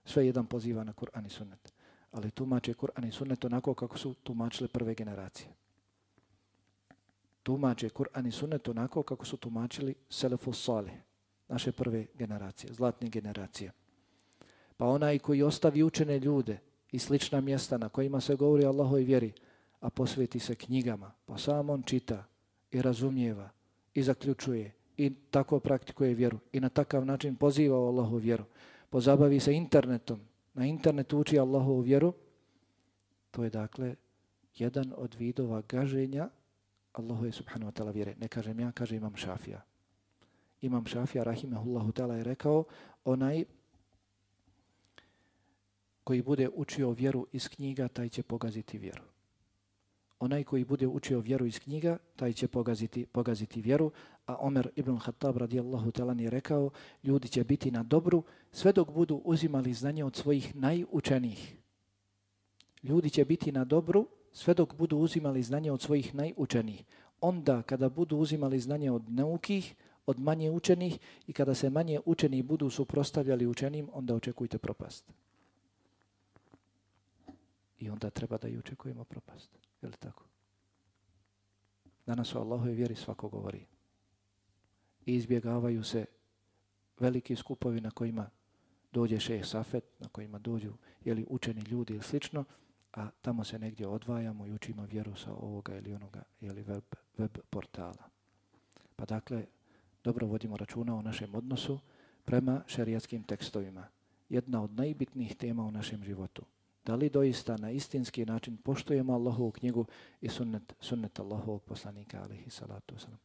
sve jedan poziva na Kur'an i sunnet. Ali tumače Kur'an i sunnet onako kako su tumačile prve generacije. Tumače Kur'an i sunnet onako kako su tumačili Selefu Salih, naše prve generacije, zlatne generacije. Pa onaj koji ostavi učene ljude i slična mjesta na kojima se govori Allahoj vjeri, a posveti se knjigama, pa sam on čita i razumijeva i zaključuje i tako praktikuje vjeru i na takav način poziva Allahu vjeru, pozabavi se internetom, na internetu uči Allahu vjeru, to je dakle jedan od vidova gaženja Allahu je subhanahu wa ta'ala vjere. Ne kažem ja, kaže imam šafija. Imam šafija, rahimehullahu ta'ala je rekao, onaj koji bude učio vjeru iz knjiga, taj će pogaziti vjeru. Onaj koji bude učio vjeru iz knjiga, taj će pogaziti, pogaziti vjeru. A Omer ibn Khattab radijallahu talan je rekao, ljudi će biti na dobru sve dok budu uzimali znanje od svojih najučenijih. Ljudi će biti na dobru sve dok budu uzimali znanje od svojih najučenijih. Onda kada budu uzimali znanje od neukih, od manje učenih i kada se manje učeni budu suprostavljali učenim, onda očekujte propast. I onda treba da i očekujemo propast. Je li tako? Danas o Allahove vjeri svako govori. I izbjegavaju se veliki skupovi na kojima dođe šeh Safet, na kojima dođu jeli, učeni ljudi ili slično, a tamo se negdje odvajamo i učimo vjeru sa ovoga ili onoga jeli, web, web portala. Pa dakle, dobro vodimo računa o našem odnosu prema šerijatskim tekstovima. Jedna od najbitnijih tema u našem životu da li doista na istinski način poštujemo Allahovu knjigu i sunnet, sunnet Allahovog poslanika, alihi salatu wasalam.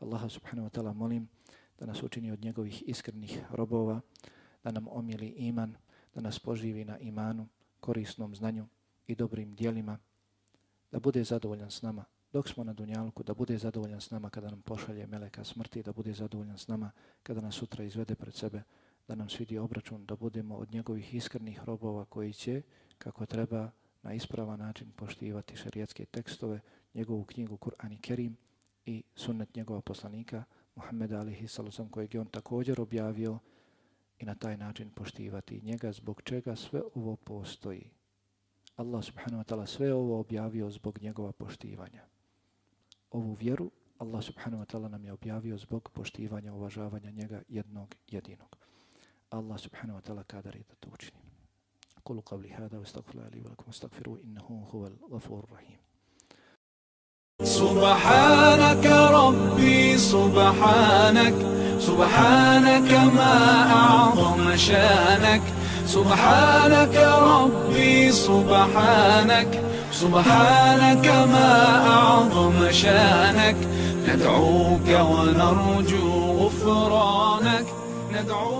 Allaha subhanahu wa ta'ala molim da nas učini od njegovih iskrenih robova, da nam omili iman, da nas poživi na imanu, korisnom znanju i dobrim dijelima, da bude zadovoljan s nama dok smo na dunjalku, da bude zadovoljan s nama kada nam pošalje meleka smrti, da bude zadovoljan s nama kada nas sutra izvede pred sebe, da nam svidi obračun, da budemo od njegovih iskrenih robova koji će kako treba na ispravan način poštivati šarijetske tekstove, njegovu knjigu Kur'an i Kerim i sunnet njegova poslanika Muhammeda alihi salusam kojeg je on također objavio i na taj način poštivati njega zbog čega sve ovo postoji. Allah subhanahu wa ta'ala sve ovo objavio zbog njegova poštivanja. Ovu vjeru Allah subhanahu wa ta'ala nam je objavio zbog poštivanja, uvažavanja njega jednog jedinog. Allah subhanahu wa ta'ala kadar je da to učini. أقول قولي هذا واستغفر الله لي ولكم واستغفروه إنه هو الغفور الرحيم. سبحانك ربي سبحانك سبحانك ما أعظم شأنك. سبحانك ربي سبحانك سبحانك ما أعظم شأنك. ندعوك ونرجو غفرانك. ندعوك